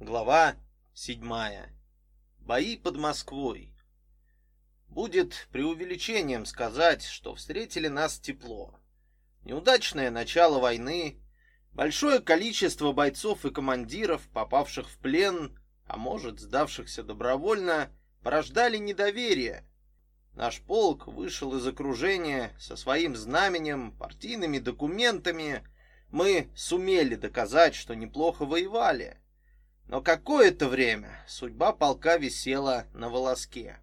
Глава 7. Бои под Москвой. Будет преувеличением сказать, что встретили нас тепло. Неудачное начало войны, большое количество бойцов и командиров, попавших в плен, а может, сдавшихся добровольно, порождали недоверие. Наш полк вышел из окружения со своим знаменем, партийными документами. Мы сумели доказать, что неплохо воевали. Но какое-то время судьба полка висела на волоске.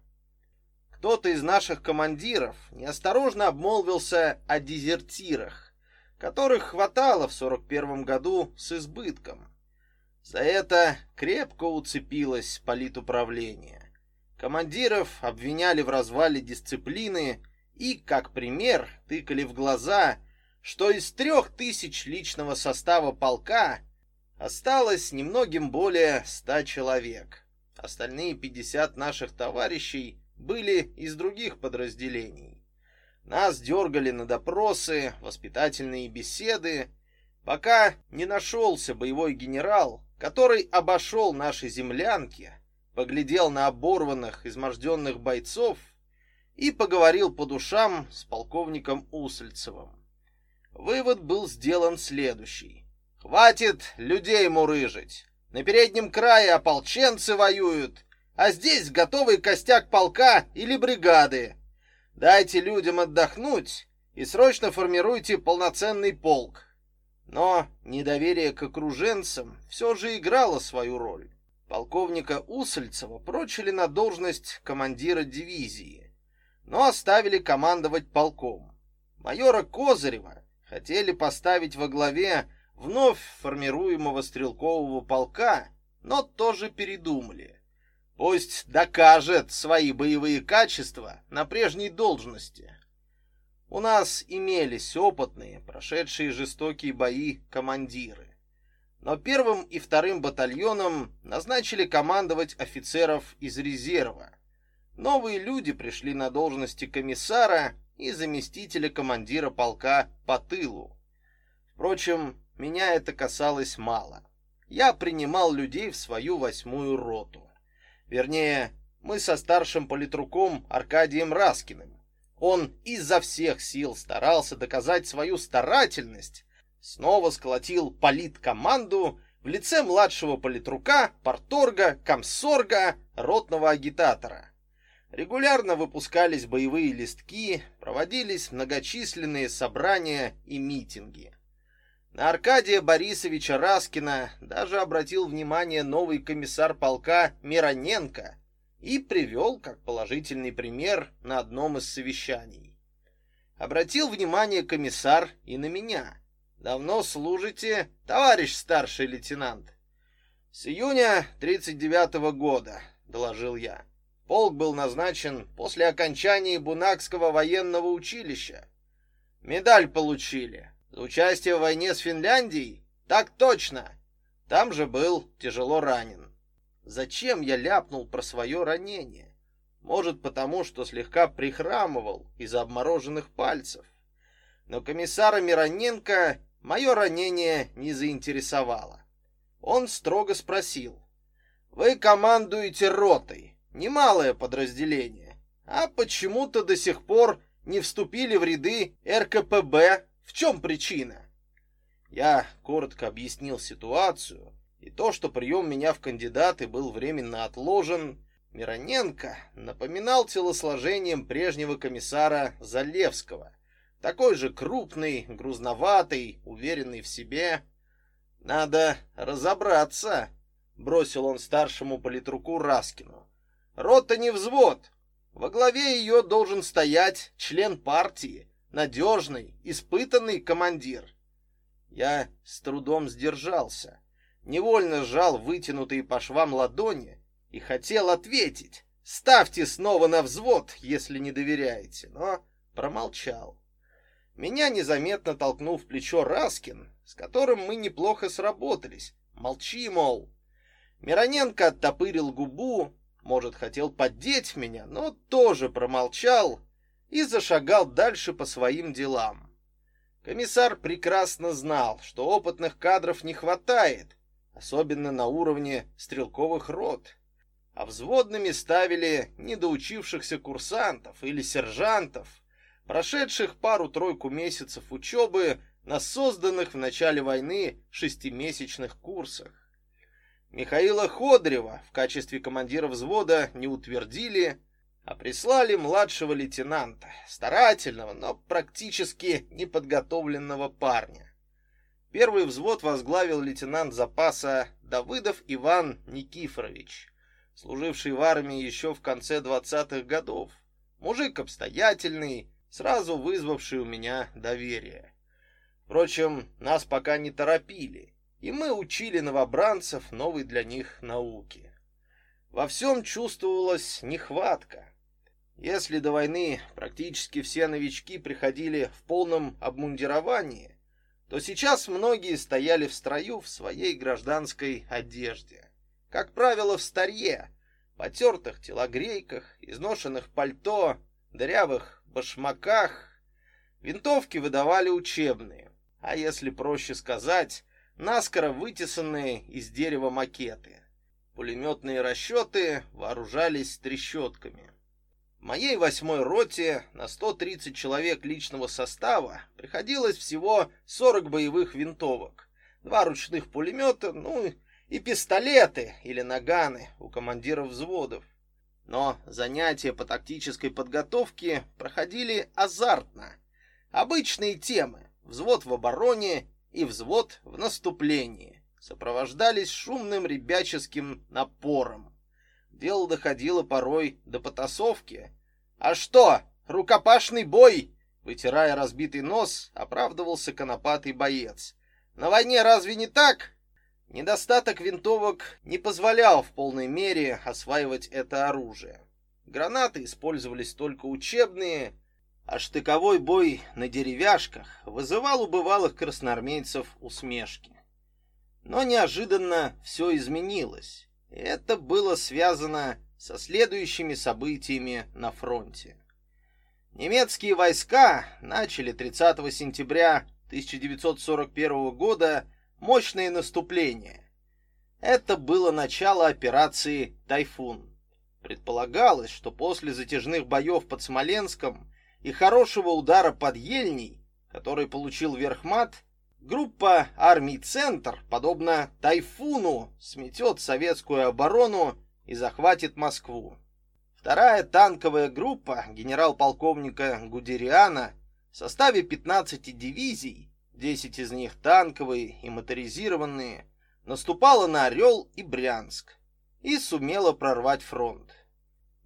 Кто-то из наших командиров неосторожно обмолвился о дезертирах, которых хватало в 41 году с избытком. За это крепко уцепилось политуправление. Командиров обвиняли в развале дисциплины и, как пример, тыкали в глаза, что из трех тысяч личного состава полка Осталось немногим более ста человек. Остальные пятьдесят наших товарищей были из других подразделений. Нас дергали на допросы, воспитательные беседы, пока не нашелся боевой генерал, который обошел наши землянки, поглядел на оборванных, изможденных бойцов и поговорил по душам с полковником Усольцевым. Вывод был сделан следующий. Хватит людей мурыжить. На переднем крае ополченцы воюют, а здесь готовый костяк полка или бригады. Дайте людям отдохнуть и срочно формируйте полноценный полк. Но недоверие к окруженцам все же играло свою роль. Полковника Усольцева прочили на должность командира дивизии, но оставили командовать полком. Майора Козырева хотели поставить во главе вновь формируемого стрелкового полка, но тоже передумали. Пусть докажет свои боевые качества на прежней должности. У нас имелись опытные, прошедшие жестокие бои командиры. Но первым и вторым батальоном назначили командовать офицеров из резерва. Новые люди пришли на должности комиссара и заместителя командира полка по тылу. Впрочем, меня это касалось мало. Я принимал людей в свою восьмую роту. Вернее, мы со старшим политруком Аркадием Раскиным. Он изо всех сил старался доказать свою старательность, снова сколотил политкоманду в лице младшего политрука, порторга, комсорга, ротного агитатора. Регулярно выпускались боевые листки, проводились многочисленные собрания и митинги. На Аркадия Борисовича Раскина даже обратил внимание новый комиссар полка Мироненко и привел как положительный пример на одном из совещаний. Обратил внимание комиссар и на меня. Давно служите, товарищ старший лейтенант? С июня 39 -го года, доложил я. Полк был назначен после окончания Бунакского военного училища. Медаль получили. Участие в войне с Финляндией? Так точно. Там же был тяжело ранен. Зачем я ляпнул про свое ранение? Может, потому что слегка прихрамывал из-за обмороженных пальцев. Но комиссара Мироненко мое ранение не заинтересовало. Он строго спросил: "Вы командуете ротой, немалое подразделение, а почему-то до сих пор не вступили в ряды РКПБ в чем причина? Я коротко объяснил ситуацию и то, что прием меня в кандидаты был временно отложен. Мироненко напоминал телосложением прежнего комиссара Залевского. Такой же крупный, грузноватый, уверенный в себе. Надо разобраться, бросил он старшему политруку Раскину. Рота не взвод. Во главе ее должен стоять член партии, надежный, испытанный командир. Я с трудом сдержался, невольно сжал вытянутые по швам ладони и хотел ответить: "Ставьте снова на взвод, если не доверяете", но промолчал. Меня незаметно толкнул в плечо Раскин, с которым мы неплохо сработались. Молчи, мол. Мироненко оттопырил губу, может, хотел поддеть меня, но тоже промолчал и зашагал дальше по своим делам. Комиссар прекрасно знал, что опытных кадров не хватает. особенно на уровне стрелковых рот. А взводными ставили недоучившихся курсантов или сержантов, прошедших пару-тройку месяцев учебы на созданных в начале войны шестимесячных курсах. Михаила Ходрева в качестве командира взвода не утвердили, а прислали младшего лейтенанта, старательного, но практически неподготовленного парня. Первый взвод возглавил лейтенант запаса Давыдов Иван Никифорович, служивший в армии еще в конце 20-х годов. Мужик обстоятельный, сразу вызвавший у меня доверие. Впрочем, нас пока не торопили, и мы учили новобранцев новой для них науки. Во всем чувствовалась нехватка. Если до войны практически все новички приходили в полном обмундировании, то сейчас многие стояли в строю в своей гражданской одежде. Как правило, в старье, потертых телогрейках, изношенных пальто, дырявых башмаках. Винтовки выдавали учебные, а если проще сказать, наскоро вытесанные из дерева макеты. Пулеметные расчеты вооружались трещотками. Моей восьмой роте на 130 человек личного состава приходилось всего 40 боевых винтовок, два ручных пулемета, ну и пистолеты или наганы у командиров взводов. Но занятия по тактической подготовке проходили азартно. Обычные темы: взвод в обороне и взвод в наступлении сопровождались шумным ребяческим напором. Дело доходило порой до потасовки. А что, рукопашный бой? Вытирая разбитый нос, оправдывался конопатый боец. На войне разве не так? Недостаток винтовок не позволял в полной мере осваивать это оружие. Гранаты использовались только учебные, а штыковой бой на деревяшках вызывал у бывалых красноармейцев усмешки. Но неожиданно все изменилось. Это было связано со следующими событиями на фронте. Немецкие войска начали 30 сентября 1941 года мощное наступление. Это было начало операции «Тайфун». Предполагалось, что после затяжных боев под Смоленском и хорошего удара под Ельней, который получил Верхмат, Группа армий «Центр», подобно «Тайфуну», сметет советскую оборону и захватит Москву. Вторая танковая группа генерал-полковника Гудериана в составе 15 дивизий, 10 из них танковые и моторизированные, наступала на Орел и Брянск и сумела прорвать фронт.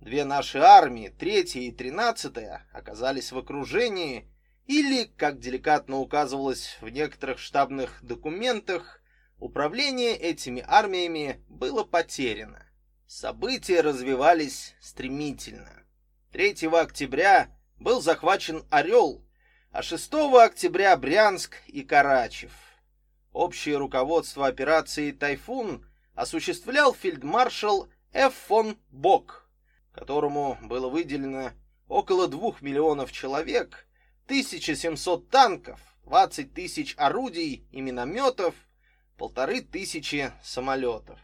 Две наши армии, третья и тринадцатая, оказались в окружении или, как деликатно указывалось в некоторых штабных документах, управление этими армиями было потеряно. События развивались стремительно. 3 октября был захвачен Орел, а 6 октября Брянск и Карачев. Общее руководство операции «Тайфун» осуществлял фельдмаршал Ф. фон Бок, которому было выделено около двух миллионов человек 1700 танков, 20 тысяч орудий и минометов, полторы тысячи самолетов.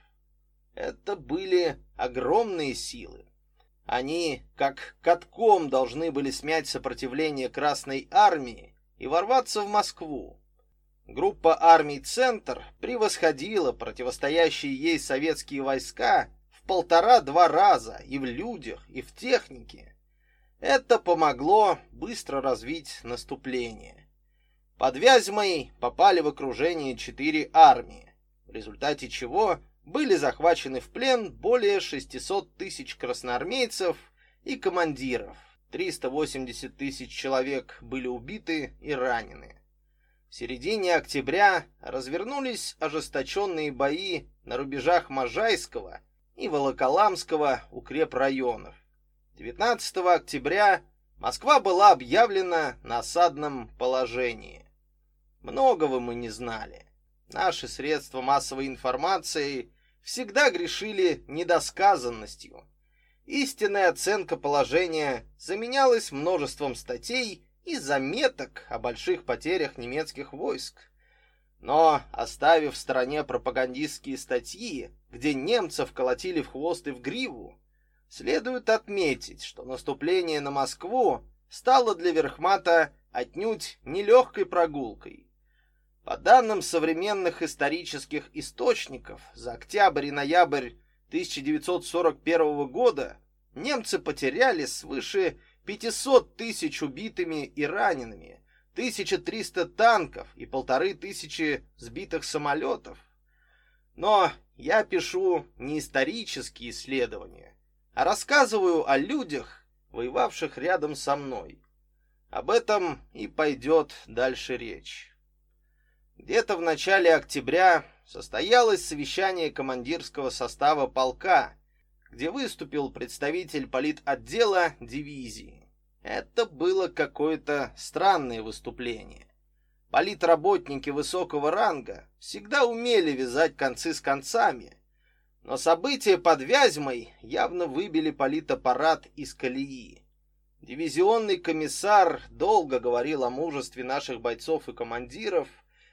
Это были огромные силы. Они, как катком, должны были смять сопротивление Красной армии и ворваться в Москву. Группа армий «Центр» превосходила противостоящие ей советские войска в полтора-два раза и в людях, и в технике. Это помогло быстро развить наступление. Под Вязьмой попали в окружение четыре армии, в результате чего были захвачены в плен более 600 тысяч красноармейцев и командиров. 380 тысяч человек были убиты и ранены. В середине октября развернулись ожесточенные бои на рубежах Можайского и Волоколамского укрепрайонов. 19 октября Москва была объявлена на осадном положении. Многого мы не знали. Наши средства массовой информации всегда грешили недосказанностью. Истинная оценка положения заменялась множеством статей и заметок о больших потерях немецких войск. Но, оставив в стороне пропагандистские статьи, где немцев колотили в хвост и в гриву, следует отметить, что наступление на Москву стало для Верхмата отнюдь нелегкой прогулкой. По данным современных исторических источников, за октябрь и ноябрь 1941 года немцы потеряли свыше 500 тысяч убитыми и ранеными, 1300 танков и полторы тысячи сбитых самолетов. Но я пишу не исторические исследования, а рассказываю о людях, воевавших рядом со мной. Об этом и пойдет дальше речь. Где-то в начале октября состоялось совещание командирского состава полка, где выступил представитель политотдела дивизии. Это было какое-то странное выступление. Политработники высокого ранга всегда умели вязать концы с концами, но события под Вязьмой явно выбили политаппарат из колеи. Дивизионный комиссар долго говорил о мужестве наших бойцов и командиров,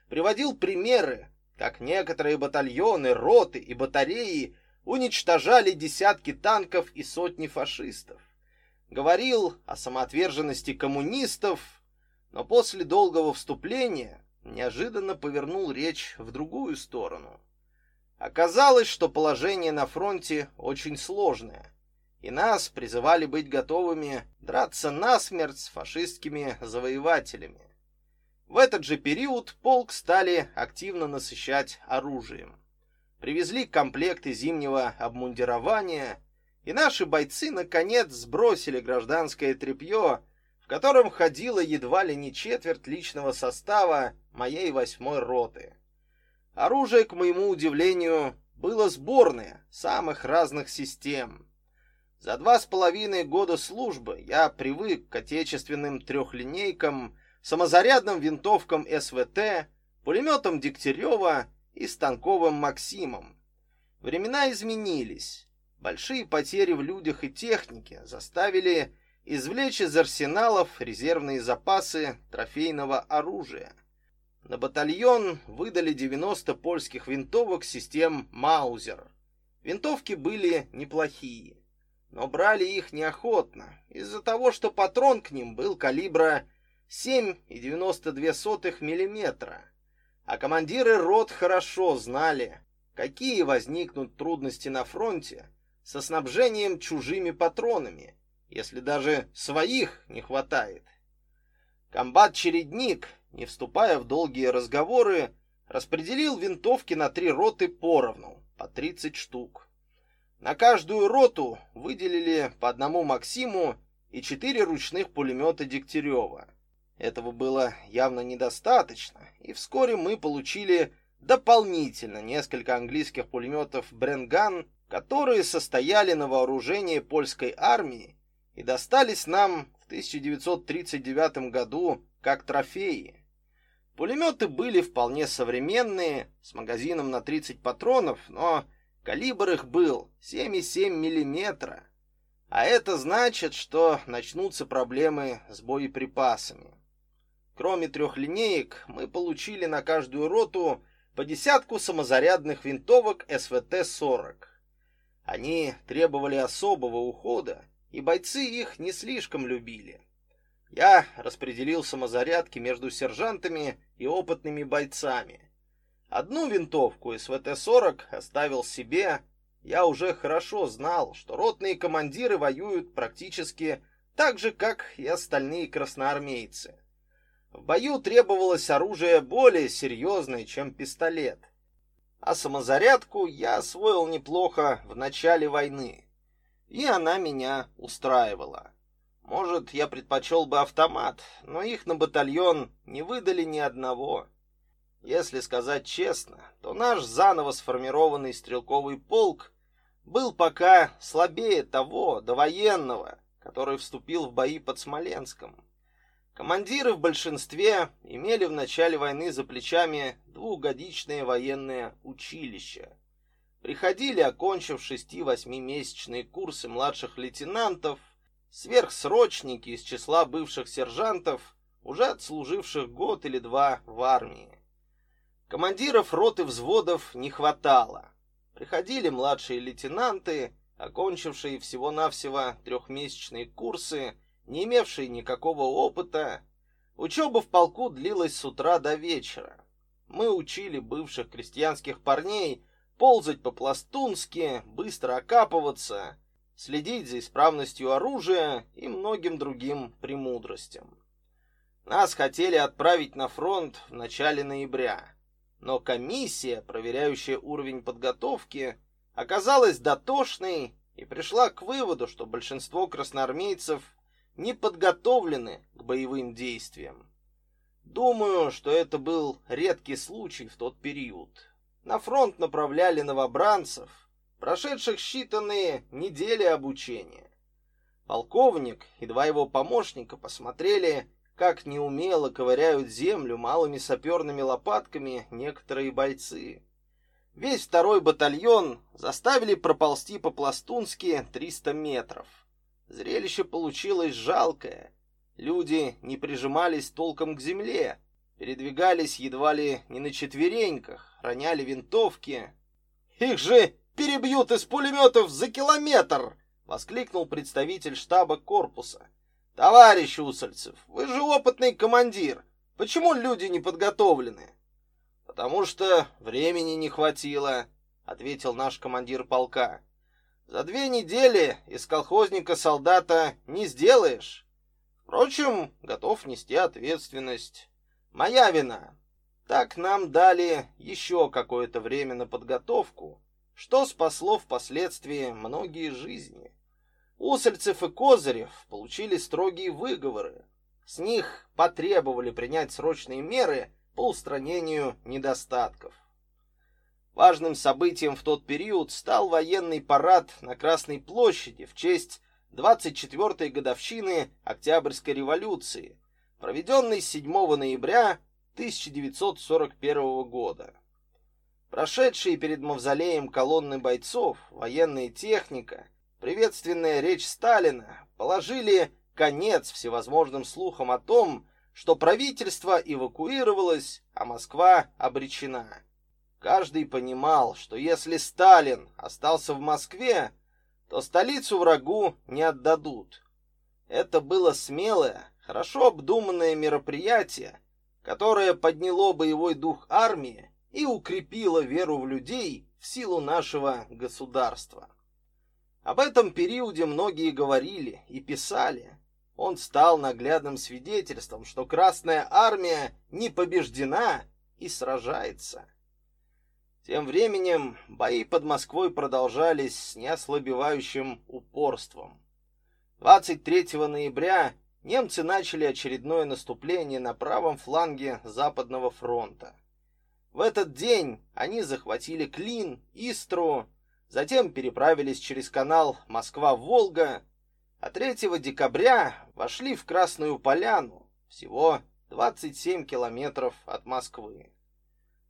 приводил примеры, как некоторые батальоны, роты и батареи уничтожали десятки танков и сотни фашистов говорил о самоотверженности коммунистов, но после долгого вступления неожиданно повернул речь в другую сторону. Оказалось, что положение на фронте очень сложное, и нас призывали быть готовыми драться насмерть с фашистскими завоевателями. В этот же период полк стали активно насыщать оружием. Привезли комплекты зимнего обмундирования, и наши бойцы наконец сбросили гражданское тряпье, в котором ходила едва ли не четверть личного состава моей восьмой роты. Оружие, к моему удивлению, было сборное, самых разных систем. За два с половиной года службы я привык к отечественным трехлинейкам, самозарядным винтовкам СВТ, пулеметам Дегтярева и станковым Максимом. Времена изменились. Большие потери в людях и технике заставили извлечь из арсеналов резервные запасы трофейного оружия. На батальон выдали 90 польских винтовок систем Маузер. Винтовки были неплохие, но брали их неохотно, из-за того, что патрон к ним был калибра 7,92 мм. А командиры рот хорошо знали, какие возникнут трудности на фронте, со снабжением чужими патронами, если даже своих не хватает. Комбат-чередник, не вступая в долгие разговоры, распределил винтовки на три роты поровну, по 30 штук. На каждую роту выделили по одному Максиму и четыре ручных пулемета Дегтярева. Этого было явно недостаточно, и вскоре мы получили дополнительно несколько английских пулеметов Бренган которые состояли на вооружении польской армии и достались нам в 1939 году как трофеи. Пулеметы были вполне современные, с магазином на 30 патронов, но калибр их был 7,7 мм. А это значит, что начнутся проблемы с боеприпасами. Кроме трех линеек, мы получили на каждую роту по десятку самозарядных винтовок СВТ-40. Они требовали особого ухода, и бойцы их не слишком любили. Я распределил самозарядки между сержантами и опытными бойцами. Одну винтовку СВТ-40 оставил себе. Я уже хорошо знал, что ротные командиры воюют практически так же, как и остальные красноармейцы. В бою требовалось оружие более серьезное, чем пистолет а самозарядку я освоил неплохо в начале войны, и она меня устраивала. Может, я предпочел бы автомат, но их на батальон не выдали ни одного. Если сказать честно, то наш заново сформированный стрелковый полк был пока слабее того довоенного, который вступил в бои под Смоленском. Командиры в большинстве имели в начале войны за плечами двухгодичное военное училище. Приходили, окончив шести-восьмимесячные курсы младших лейтенантов, сверхсрочники из числа бывших сержантов, уже отслуживших год или два в армии. Командиров рот и взводов не хватало. Приходили младшие лейтенанты, окончившие всего-навсего трехмесячные курсы, не имевшие никакого опыта. Учеба в полку длилась с утра до вечера. Мы учили бывших крестьянских парней ползать по-пластунски, быстро окапываться, следить за исправностью оружия и многим другим премудростям. Нас хотели отправить на фронт в начале ноября. Но комиссия, проверяющая уровень подготовки, оказалась дотошной и пришла к выводу, что большинство красноармейцев не подготовлены к боевым действиям. Думаю, что это был редкий случай в тот период. На фронт направляли новобранцев, прошедших считанные недели обучения. Полковник и два его помощника посмотрели как неумело ковыряют землю малыми саперными лопатками некоторые бойцы. Весь второй батальон заставили проползти по-пластунски 300 метров. Зрелище получилось жалкое. Люди не прижимались толком к земле, передвигались едва ли не на четвереньках, роняли винтовки. «Их же перебьют из пулеметов за километр!» — воскликнул представитель штаба корпуса. Товарищ Усольцев, вы же опытный командир. Почему люди не подготовлены? Потому что времени не хватило, ответил наш командир полка. За две недели из колхозника солдата не сделаешь. Впрочем, готов нести ответственность. Моя вина. Так нам дали еще какое-то время на подготовку, что спасло впоследствии многие жизни. Усольцев и Козырев получили строгие выговоры. С них потребовали принять срочные меры по устранению недостатков. Важным событием в тот период стал военный парад на Красной площади в честь 24-й годовщины Октябрьской революции, проведенный 7 ноября 1941 года. Прошедшие перед мавзолеем колонны бойцов, военная техника – приветственная речь Сталина положили конец всевозможным слухам о том, что правительство эвакуировалось, а Москва обречена. Каждый понимал, что если Сталин остался в Москве, то столицу врагу не отдадут. Это было смелое, хорошо обдуманное мероприятие, которое подняло боевой дух армии и укрепило веру в людей в силу нашего государства. Об этом периоде многие говорили и писали. Он стал наглядным свидетельством, что Красная армия не побеждена и сражается. Тем временем бои под Москвой продолжались с неослабевающим упорством. 23 ноября немцы начали очередное наступление на правом фланге Западного фронта. В этот день они захватили Клин, Истру, затем переправились через канал Москва-Волга, а 3 декабря вошли в Красную Поляну, всего 27 километров от Москвы.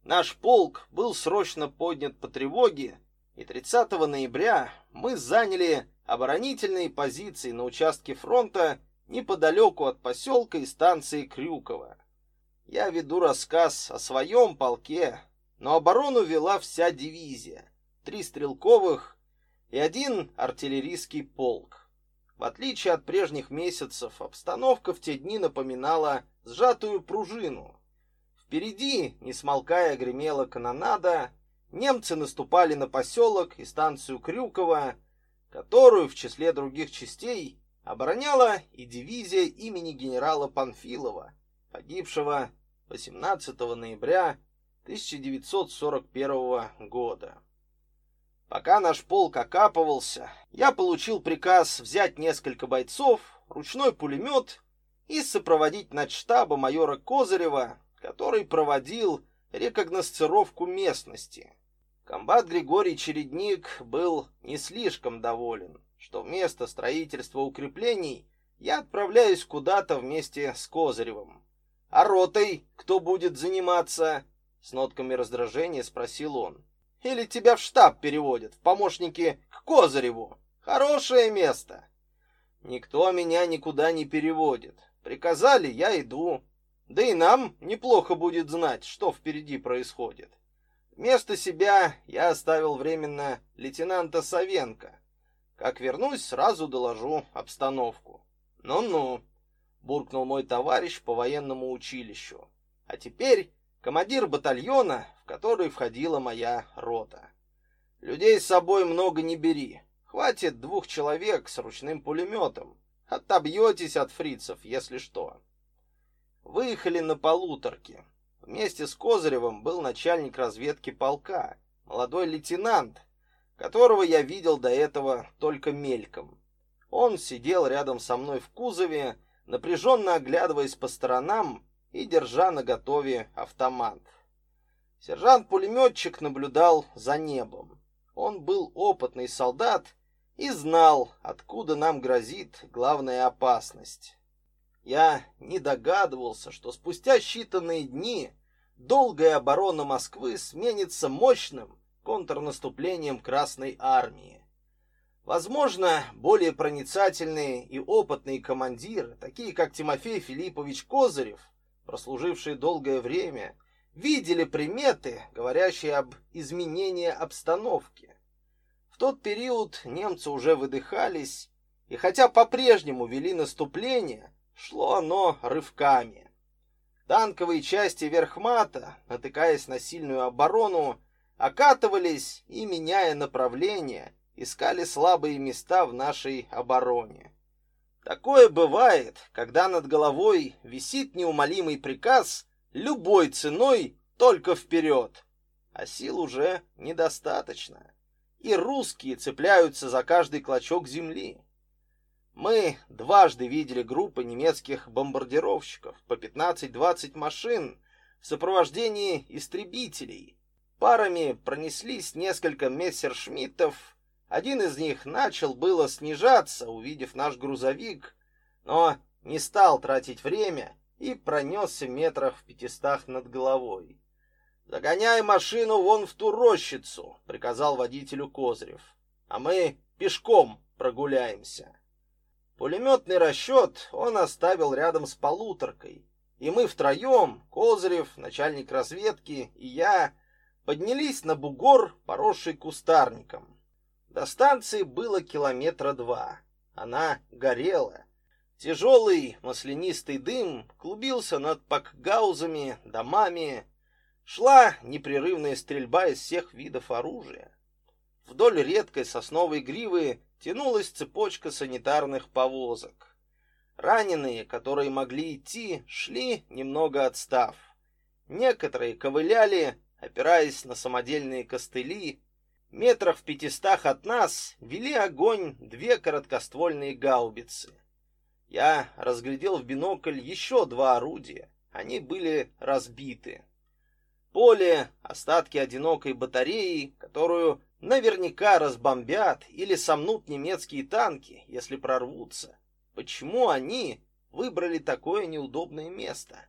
Наш полк был срочно поднят по тревоге, и 30 ноября мы заняли оборонительные позиции на участке фронта неподалеку от поселка и станции Крюково. Я веду рассказ о своем полке, но оборону вела вся дивизия три стрелковых и один артиллерийский полк. В отличие от прежних месяцев, обстановка в те дни напоминала сжатую пружину. Впереди, не смолкая, гремела канонада, немцы наступали на поселок и станцию Крюково, которую в числе других частей обороняла и дивизия имени генерала Панфилова, погибшего 18 ноября 1941 года. Пока наш полк окапывался, я получил приказ взять несколько бойцов, ручной пулемет и сопроводить штаба майора Козырева, который проводил рекогносцировку местности. Комбат Григорий Чередник был не слишком доволен, что вместо строительства укреплений я отправляюсь куда-то вместе с Козыревым. А ротой кто будет заниматься? С нотками раздражения спросил он. Или тебя в штаб переводят, в помощники к Козыреву? Хорошее место. Никто меня никуда не переводит. Приказали, я иду. Да и нам неплохо будет знать, что впереди происходит. Вместо себя я оставил временно лейтенанта Савенко. Как вернусь, сразу доложу обстановку. Ну-ну, буркнул мой товарищ по военному училищу. А теперь командир батальона, в который входила моя рота. Людей с собой много не бери. Хватит двух человек с ручным пулеметом. Отобьетесь от фрицев, если что. Выехали на полуторке. Вместе с Козыревым был начальник разведки полка, молодой лейтенант, которого я видел до этого только мельком. Он сидел рядом со мной в кузове, напряженно оглядываясь по сторонам и держа наготове автомат. Сержант-пулеметчик наблюдал за небом. Он был опытный солдат и знал, откуда нам грозит главная опасность. Я не догадывался, что спустя считанные дни долгая оборона Москвы сменится мощным контрнаступлением Красной армии. Возможно, более проницательные и опытные командиры, такие как Тимофей Филиппович Козырев, прослуживший долгое время, видели приметы, говорящие об изменении обстановки. В тот период немцы уже выдыхались, и хотя по-прежнему вели наступление, шло оно рывками. Танковые части Верхмата, натыкаясь на сильную оборону, окатывались и, меняя направление, искали слабые места в нашей обороне. Такое бывает, когда над головой висит неумолимый приказ любой ценой только вперед, а сил уже недостаточно, и русские цепляются за каждый клочок земли. Мы дважды видели группы немецких бомбардировщиков по 15-20 машин в сопровождении истребителей. Парами пронеслись несколько мессершмиттов. Один из них начал было снижаться, увидев наш грузовик, но не стал тратить время и пронесся метрах в пятистах над головой. «Загоняй машину вон в ту рощицу», — приказал водителю Козырев. «А мы пешком прогуляемся». Пулеметный расчет он оставил рядом с полуторкой, и мы втроем, Козырев, начальник разведки и я, поднялись на бугор, поросший кустарником. До станции было километра два. Она горела. Тяжелый маслянистый дым клубился над пакгаузами, домами. Шла непрерывная стрельба из всех видов оружия. Вдоль редкой сосновой гривы тянулась цепочка санитарных повозок. Раненые, которые могли идти, шли немного отстав. Некоторые ковыляли, опираясь на самодельные костыли. Метрах в пятистах от нас вели огонь две короткоствольные гаубицы. Я разглядел в бинокль еще два орудия. Они были разбиты. Поле, остатки одинокой батареи, которую Наверняка разбомбят или сомнут немецкие танки, если прорвутся. Почему они выбрали такое неудобное место?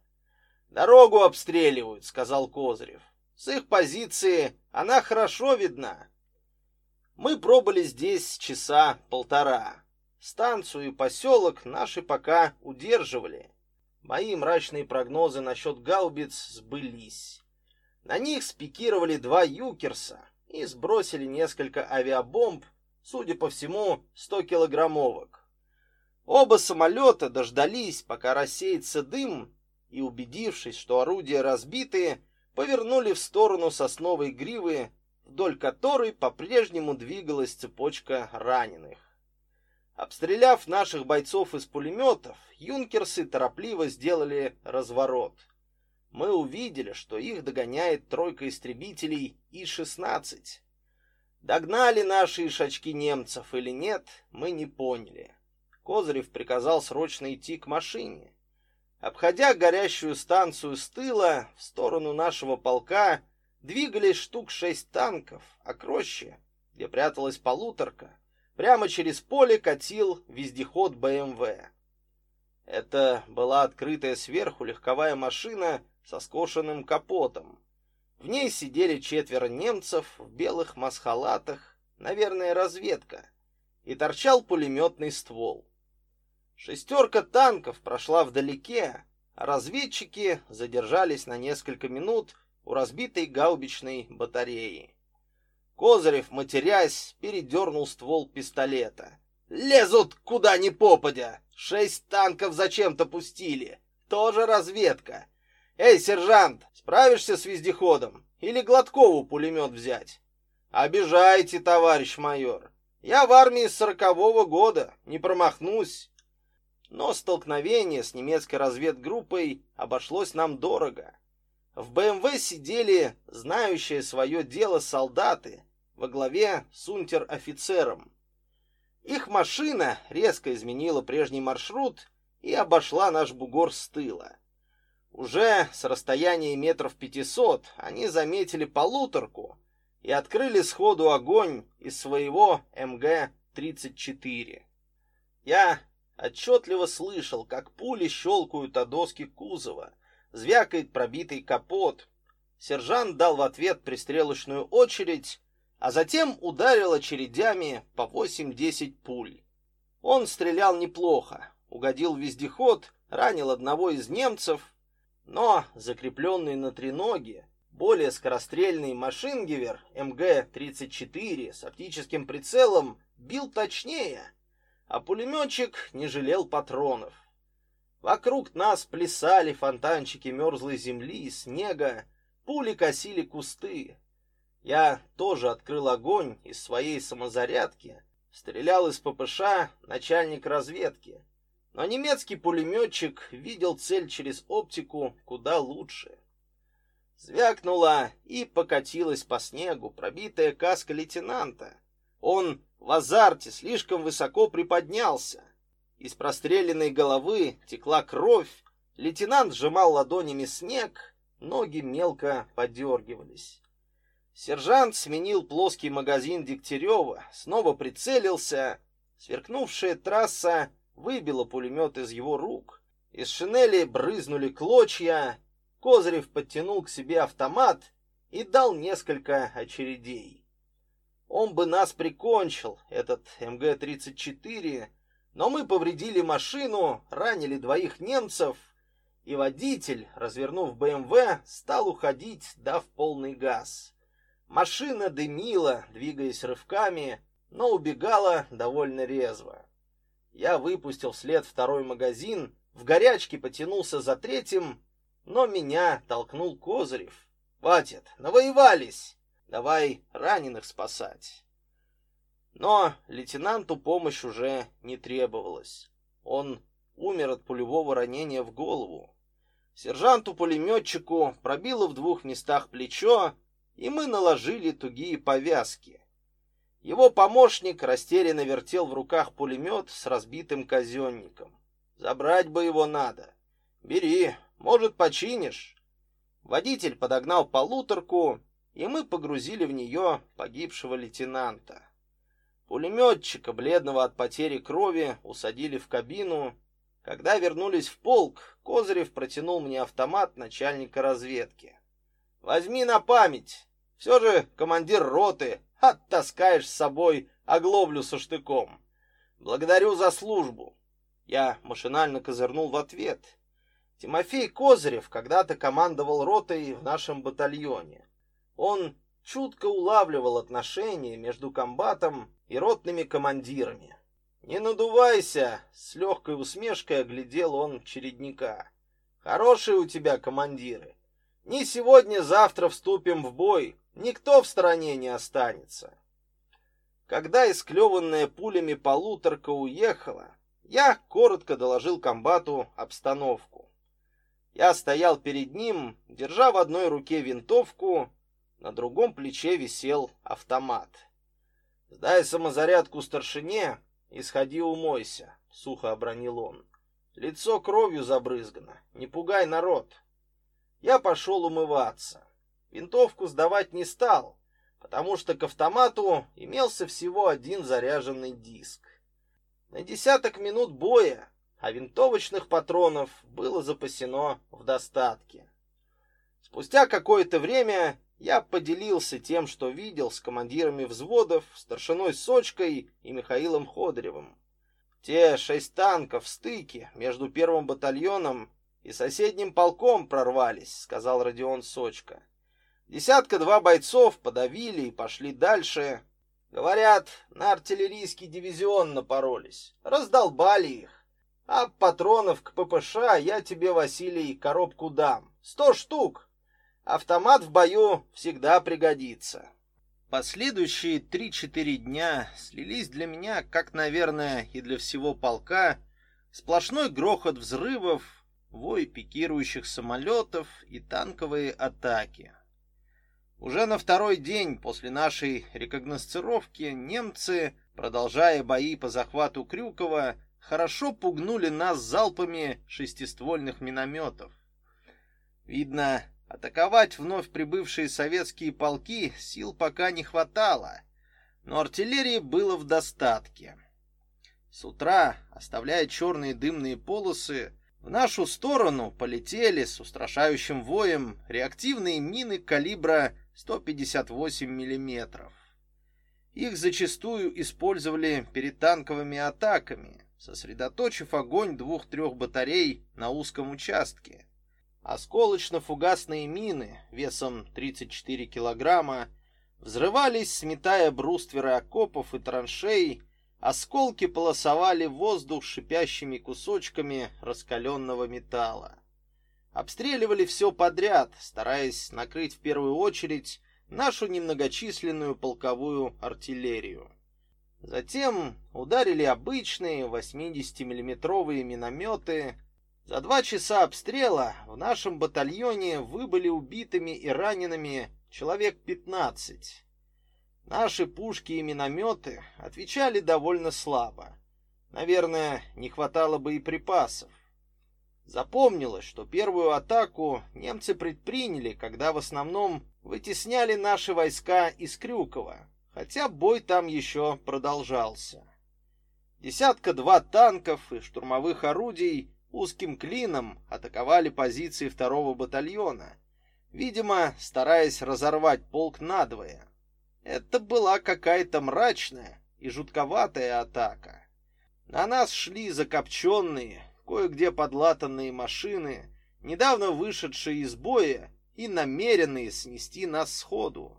Дорогу обстреливают, сказал Козырев. С их позиции она хорошо видна. Мы пробыли здесь часа полтора. Станцию и поселок наши пока удерживали. Мои мрачные прогнозы насчет гаубиц сбылись. На них спикировали два юкерса, и сбросили несколько авиабомб, судя по всему, 100-килограммовок. Оба самолета дождались, пока рассеется дым, и, убедившись, что орудия разбиты, повернули в сторону сосновой гривы, вдоль которой по-прежнему двигалась цепочка раненых. Обстреляв наших бойцов из пулеметов, юнкерсы торопливо сделали разворот мы увидели, что их догоняет тройка истребителей И-16. Догнали наши ишачки немцев или нет, мы не поняли. Козырев приказал срочно идти к машине. Обходя горящую станцию с тыла в сторону нашего полка, двигались штук шесть танков, а кроще, где пряталась полуторка, прямо через поле катил вездеход БМВ. Это была открытая сверху легковая машина со скошенным капотом. В ней сидели четверо немцев в белых масхалатах, наверное, разведка, и торчал пулеметный ствол. Шестерка танков прошла вдалеке, а разведчики задержались на несколько минут у разбитой гаубичной батареи. Козырев, матерясь, передернул ствол пистолета. «Лезут куда ни попадя! Шесть танков зачем-то пустили! Тоже разведка! Эй, сержант, справишься с вездеходом? Или Гладкову пулемет взять?» «Обижаете, товарищ майор! Я в армии с сорокового года, не промахнусь!» Но столкновение с немецкой разведгруппой обошлось нам дорого. В БМВ сидели знающие свое дело солдаты во главе с унтер-офицером. Их машина резко изменила прежний маршрут и обошла наш бугор с тыла. Уже с расстояния метров пятисот они заметили полуторку и открыли сходу огонь из своего МГ-34. Я отчетливо слышал, как пули щелкают о доски кузова, звякает пробитый капот. Сержант дал в ответ пристрелочную очередь, а затем ударил очередями по 8-10 пуль. Он стрелял неплохо, угодил в вездеход, ранил одного из немцев, но закрепленный на треноге более скорострельный машингевер МГ-34 с оптическим прицелом бил точнее, а пулеметчик не жалел патронов. Вокруг нас плясали фонтанчики мерзлой земли и снега, пули косили кусты. Я тоже открыл огонь из своей самозарядки, стрелял из ППШ начальник разведки. Но немецкий пулеметчик видел цель через оптику куда лучше. Звякнула и покатилась по снегу пробитая каска лейтенанта. Он в азарте слишком высоко приподнялся. Из простреленной головы текла кровь, лейтенант сжимал ладонями снег, ноги мелко подергивались. Сержант сменил плоский магазин Дегтярева, снова прицелился. Сверкнувшая трасса выбила пулемет из его рук. Из шинели брызнули клочья. Козырев подтянул к себе автомат и дал несколько очередей. Он бы нас прикончил, этот МГ-34, но мы повредили машину, ранили двоих немцев, и водитель, развернув БМВ, стал уходить, дав полный газ. Машина дымила, двигаясь рывками, но убегала довольно резво. Я выпустил вслед второй магазин, в горячке потянулся за третьим, но меня толкнул Козырев. «Хватит, навоевались! Давай раненых спасать!» Но лейтенанту помощь уже не требовалась. Он умер от пулевого ранения в голову. Сержанту-пулеметчику пробило в двух местах плечо, и мы наложили тугие повязки. Его помощник растерянно вертел в руках пулемет с разбитым казенником. Забрать бы его надо. Бери, может, починишь. Водитель подогнал полуторку, и мы погрузили в нее погибшего лейтенанта. Пулеметчика, бледного от потери крови, усадили в кабину. Когда вернулись в полк, Козырев протянул мне автомат начальника разведки. «Возьми на память. Все же командир роты, оттаскаешь с собой оглоблю со штыком. Благодарю за службу». Я машинально козырнул в ответ. Тимофей Козырев когда-то командовал ротой в нашем батальоне. Он чутко улавливал отношения между комбатом и ротными командирами. «Не надувайся!» — с легкой усмешкой оглядел он чередника. «Хорошие у тебя командиры. Не сегодня-завтра вступим в бой, никто в стороне не останется». Когда исклеванная пулями полуторка уехала, я коротко доложил комбату обстановку. Я стоял перед ним, держа в одной руке винтовку, на другом плече висел автомат. Сдай самозарядку старшине и сходи умойся, сухо обронил он. Лицо кровью забрызгано. Не пугай народ. Я пошел умываться. Винтовку сдавать не стал, потому что к автомату имелся всего один заряженный диск. На десяток минут боя, а винтовочных патронов было запасено в достатке. Спустя какое-то время я поделился тем, что видел с командирами взводов, старшиной Сочкой и Михаилом Ходыревым. Те шесть танков в стыке между первым батальоном и соседним полком прорвались, сказал Родион Сочка. Десятка-два бойцов подавили и пошли дальше. Говорят, на артиллерийский дивизион напоролись. Раздолбали их. А патронов к ППШ я тебе, Василий, коробку дам. Сто штук. Автомат в бою всегда пригодится. Последующие три-четыре дня слились для меня, как, наверное, и для всего полка, сплошной грохот взрывов, вой пикирующих самолетов и танковые атаки. Уже на второй день после нашей рекогносцировки немцы, продолжая бои по захвату Крюкова, хорошо пугнули нас залпами шестиствольных минометов. Видно, атаковать вновь прибывшие советские полки сил пока не хватало, но артиллерии было в достатке. С утра, оставляя черные дымные полосы, в нашу сторону полетели с устрашающим воем реактивные мины калибра 158 мм. Их зачастую использовали перед танковыми атаками, сосредоточив огонь двух-трех батарей на узком участке. Осколочно-фугасные мины весом 34 килограмма взрывались, сметая брустверы окопов и траншей, осколки полосовали воздух шипящими кусочками раскаленного металла обстреливали все подряд, стараясь накрыть в первую очередь нашу немногочисленную полковую артиллерию. Затем ударили обычные 80-миллиметровые минометы. За два часа обстрела в нашем батальоне выбыли убитыми и ранеными человек 15. Наши пушки и минометы отвечали довольно слабо. Наверное, не хватало бы и припасов. Запомнилось, что первую атаку немцы предприняли, когда в основном вытесняли наши войска из Крюкова, хотя бой там еще продолжался. Десятка-два танков и штурмовых орудий узким клином атаковали позиции второго батальона, видимо, стараясь разорвать полк надвое. Это была какая-то мрачная и жутковатая атака. На нас шли закопченные, кое-где подлатанные машины, недавно вышедшие из боя и намеренные снести нас сходу.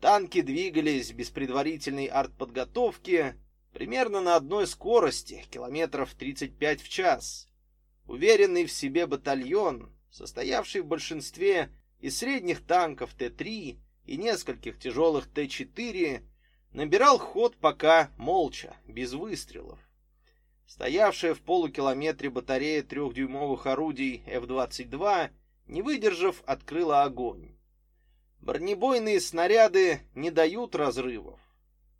Танки двигались без предварительной артподготовки примерно на одной скорости, километров 35 в час. Уверенный в себе батальон, состоявший в большинстве из средних танков Т-3 и нескольких тяжелых Т-4, набирал ход пока молча, без выстрелов. Стоявшая в полукилометре батарея трехдюймовых орудий F-22, не выдержав, открыла огонь. Бронебойные снаряды не дают разрывов.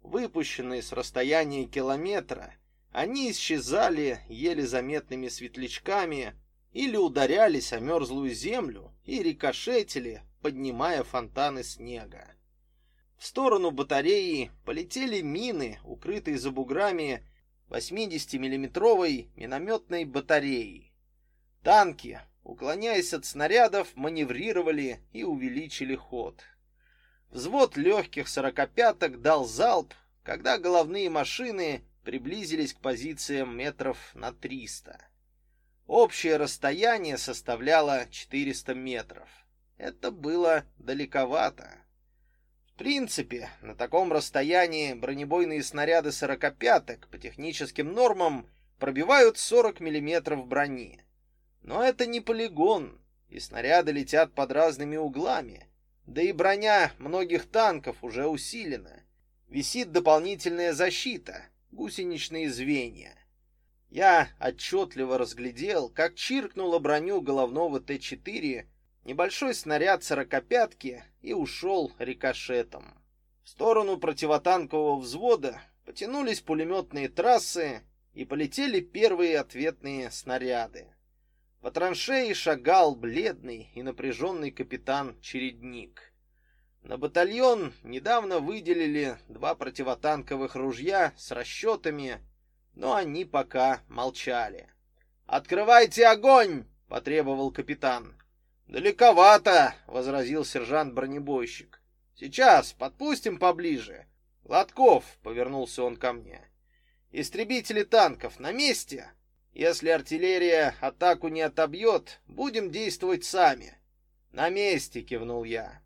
Выпущенные с расстояния километра, они исчезали еле заметными светлячками или ударялись о мерзлую землю и рикошетили, поднимая фонтаны снега. В сторону батареи полетели мины, укрытые за буграми 80-миллиметровой минометной батареи. Танки, уклоняясь от снарядов, маневрировали и увеличили ход. Взвод легких сорокопяток дал залп, когда головные машины приблизились к позициям метров на 300. Общее расстояние составляло 400 метров. Это было далековато принципе, на таком расстоянии бронебойные снаряды сорокопяток по техническим нормам пробивают 40 мм брони. Но это не полигон, и снаряды летят под разными углами. Да и броня многих танков уже усилена. Висит дополнительная защита, гусеничные звенья. Я отчетливо разглядел, как чиркнула броню головного Т-4 небольшой снаряд сорокопятки и ушел рикошетом. В сторону противотанкового взвода потянулись пулеметные трассы и полетели первые ответные снаряды. По траншеи шагал бледный и напряженный капитан Чередник. На батальон недавно выделили два противотанковых ружья с расчетами, но они пока молчали. «Открывайте огонь!» — потребовал капитан. «Далековато», — возразил сержант-бронебойщик. «Сейчас, подпустим поближе». «Лотков», — повернулся он ко мне. «Истребители танков на месте?» Если артиллерия атаку не отобьет, будем действовать сами. На месте, кивнул я.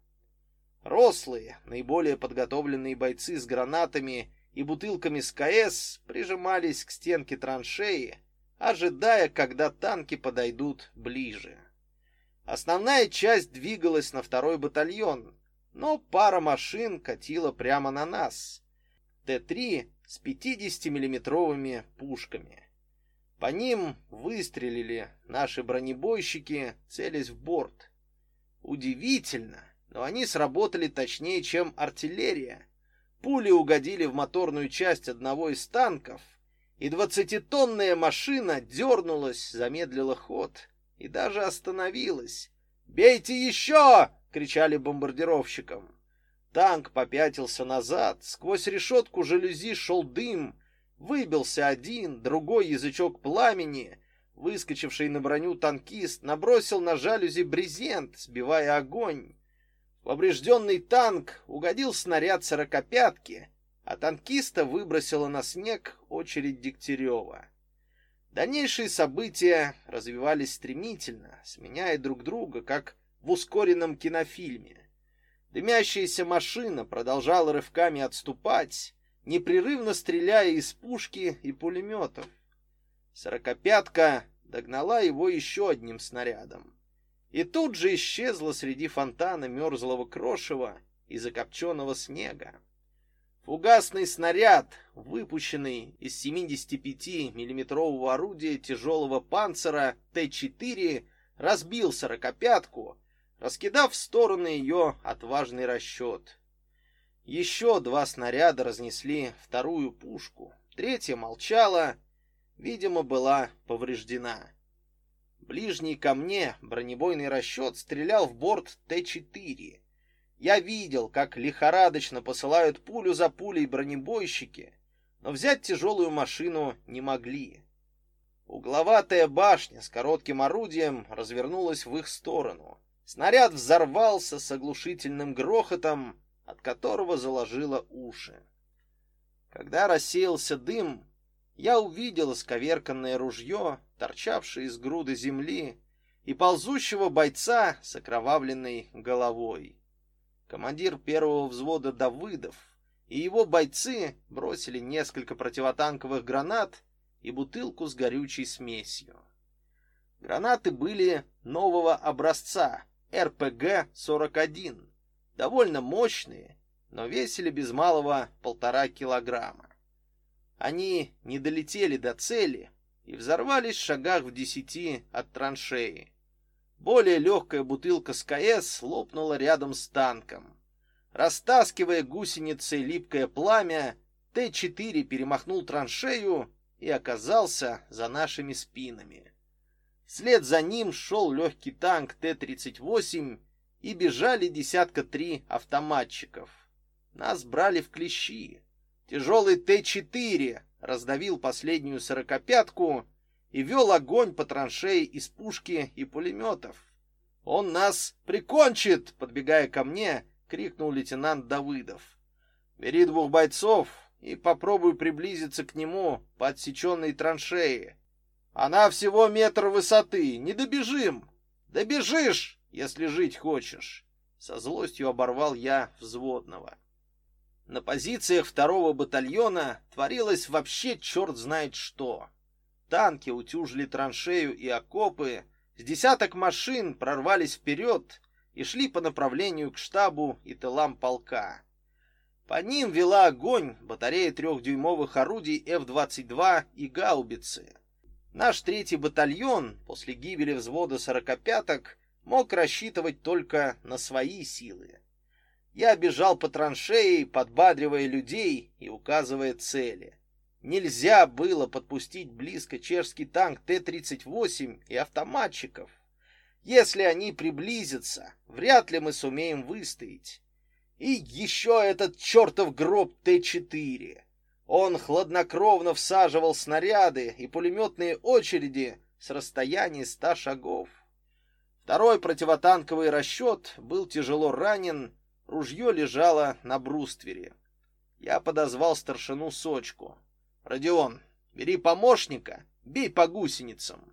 Рослые, наиболее подготовленные бойцы с гранатами и бутылками с КС прижимались к стенке траншеи, ожидая, когда танки подойдут ближе. Основная часть двигалась на второй батальон, но пара машин катила прямо на нас. Т-3 с 50-миллиметровыми пушками. По ним выстрелили наши бронебойщики, целясь в борт. Удивительно, но они сработали точнее, чем артиллерия. Пули угодили в моторную часть одного из танков, и двадцатитонная машина дернулась, замедлила ход и даже остановилась. «Бейте еще!» — кричали бомбардировщикам. Танк попятился назад, сквозь решетку жалюзи шел дым, выбился один, другой язычок пламени. Выскочивший на броню танкист набросил на жалюзи брезент, сбивая огонь. Поврежденный танк угодил снаряд сорокопятки, а танкиста выбросило на снег очередь Дегтярева. Дальнейшие события развивались стремительно, сменяя друг друга, как в ускоренном кинофильме. Дымящаяся машина продолжала рывками отступать, непрерывно стреляя из пушки и пулеметов. Сорокопятка догнала его еще одним снарядом. И тут же исчезла среди фонтана мерзлого крошева и закопченного снега. Фугасный снаряд, выпущенный из 75-миллиметрового орудия тяжелого панцера Т-4, разбил сорокопятку, раскидав в стороны ее отважный расчет. Еще два снаряда разнесли вторую пушку, третья молчала, видимо, была повреждена. Ближний ко мне бронебойный расчет стрелял в борт Т-4. Я видел, как лихорадочно посылают пулю за пулей бронебойщики, но взять тяжелую машину не могли. Угловатая башня с коротким орудием развернулась в их сторону. Снаряд взорвался с оглушительным грохотом, от которого заложило уши. Когда рассеялся дым, я увидел исковерканное ружье, торчавшее из груды земли, и ползущего бойца с окровавленной головой. Командир первого взвода Давыдов и его бойцы бросили несколько противотанковых гранат и бутылку с горючей смесью. Гранаты были нового образца РПГ-41, довольно мощные, но весили без малого полтора килограмма. Они не долетели до цели и взорвались в шагах в десяти от траншеи. Более легкая бутылка с КС лопнула рядом с танком. Растаскивая гусеницей липкое пламя, Т-4 перемахнул траншею и оказался за нашими спинами. Вслед за ним шел легкий танк Т-38 и бежали десятка три автоматчиков. Нас брали в клещи. Тяжелый Т-4 раздавил последнюю сорокопятку и вел огонь по траншеи из пушки и пулеметов. «Он нас прикончит!» — подбегая ко мне, крикнул лейтенант Давыдов. «Бери двух бойцов и попробуй приблизиться к нему по отсеченной траншеи. Она всего метр высоты, не добежим!» «Добежишь, если жить хочешь!» Со злостью оборвал я взводного. На позициях второго батальона творилось вообще черт знает что. Танки утюжили траншею и окопы, с десяток машин прорвались вперед и шли по направлению к штабу и тылам полка. По ним вела огонь батарея трехдюймовых орудий F-22 и гаубицы. Наш третий батальон после гибели взвода сорокопяток мог рассчитывать только на свои силы. Я бежал по траншеи, подбадривая людей и указывая цели. Нельзя было подпустить близко чешский танк Т-38 и автоматчиков. Если они приблизятся, вряд ли мы сумеем выстоять. И еще этот чертов гроб Т-4. Он хладнокровно всаживал снаряды и пулеметные очереди с расстояния ста шагов. Второй противотанковый расчет был тяжело ранен, ружье лежало на бруствере. Я подозвал старшину Сочку. Родион, бери помощника бей по гусеницам.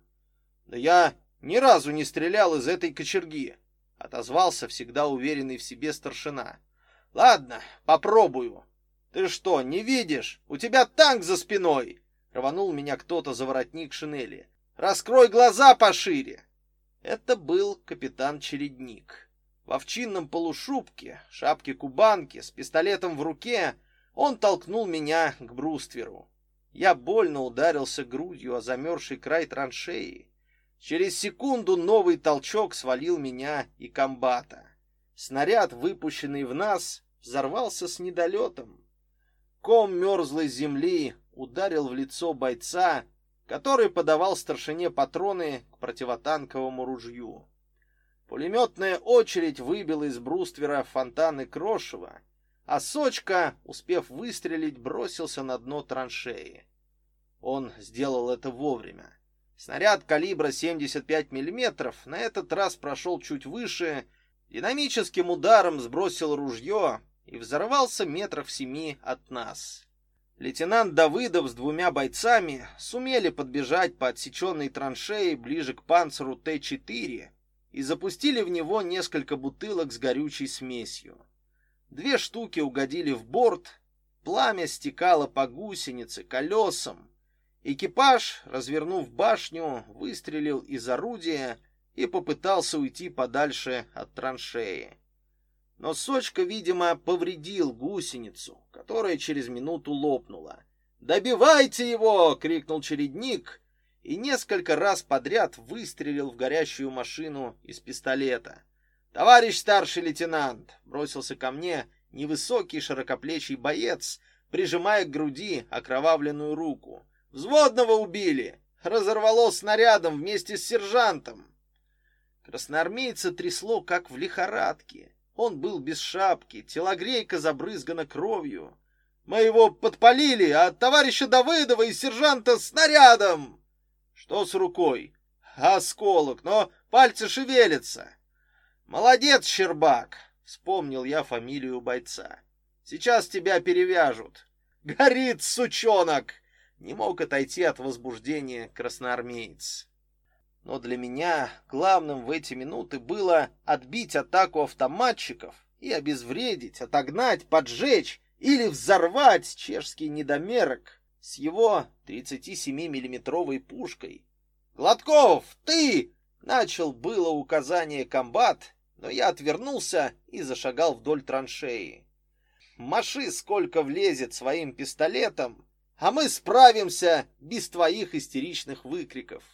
Да я ни разу не стрелял из этой кочерги, отозвался всегда уверенный в себе старшина. Ладно, попробую. Ты что, не видишь? У тебя танк за спиной. Рванул меня кто-то за воротник шинели. Раскрой глаза пошире. Это был капитан Чередник. В овчинном полушубке, шапке кубанки, с пистолетом в руке он толкнул меня к брустверу. Я больно ударился грудью о замерзший край траншеи. Через секунду новый толчок свалил меня и комбата. Снаряд, выпущенный в нас, взорвался с недолетом. Ком мерзлой земли ударил в лицо бойца, который подавал старшине патроны к противотанковому ружью. Пулеметная очередь выбила из бруствера фонтаны крошева, а Сочка, успев выстрелить, бросился на дно траншеи. Он сделал это вовремя. Снаряд калибра 75 мм на этот раз прошел чуть выше, динамическим ударом сбросил ружье и взорвался метров семи от нас. Лейтенант Давыдов с двумя бойцами сумели подбежать по отсеченной траншеи ближе к панциру Т-4 и запустили в него несколько бутылок с горючей смесью. Две штуки угодили в борт, пламя стекало по гусенице, колесам, Экипаж, развернув башню, выстрелил из орудия и попытался уйти подальше от траншеи. Но Сочка, видимо, повредил гусеницу, которая через минуту лопнула. «Добивайте его!» — крикнул чередник и несколько раз подряд выстрелил в горящую машину из пистолета. «Товарищ старший лейтенант!» — бросился ко мне невысокий широкоплечий боец, прижимая к груди окровавленную руку. Взводного убили. Разорвало снарядом вместе с сержантом. Красноармейца трясло, как в лихорадке. Он был без шапки, телогрейка забрызгана кровью. Мы его подпалили, а товарища Давыдова и сержанта снарядом. Что с рукой? Осколок, но пальцы шевелятся. Молодец, Щербак, вспомнил я фамилию бойца. Сейчас тебя перевяжут. Горит, сучонок! не мог отойти от возбуждения красноармеец. Но для меня главным в эти минуты было отбить атаку автоматчиков и обезвредить, отогнать, поджечь или взорвать чешский недомерок с его 37-миллиметровой пушкой. «Гладков, ты!» — начал было указание комбат, но я отвернулся и зашагал вдоль траншеи. Маши сколько влезет своим пистолетом, а мы справимся без твоих истеричных выкриков.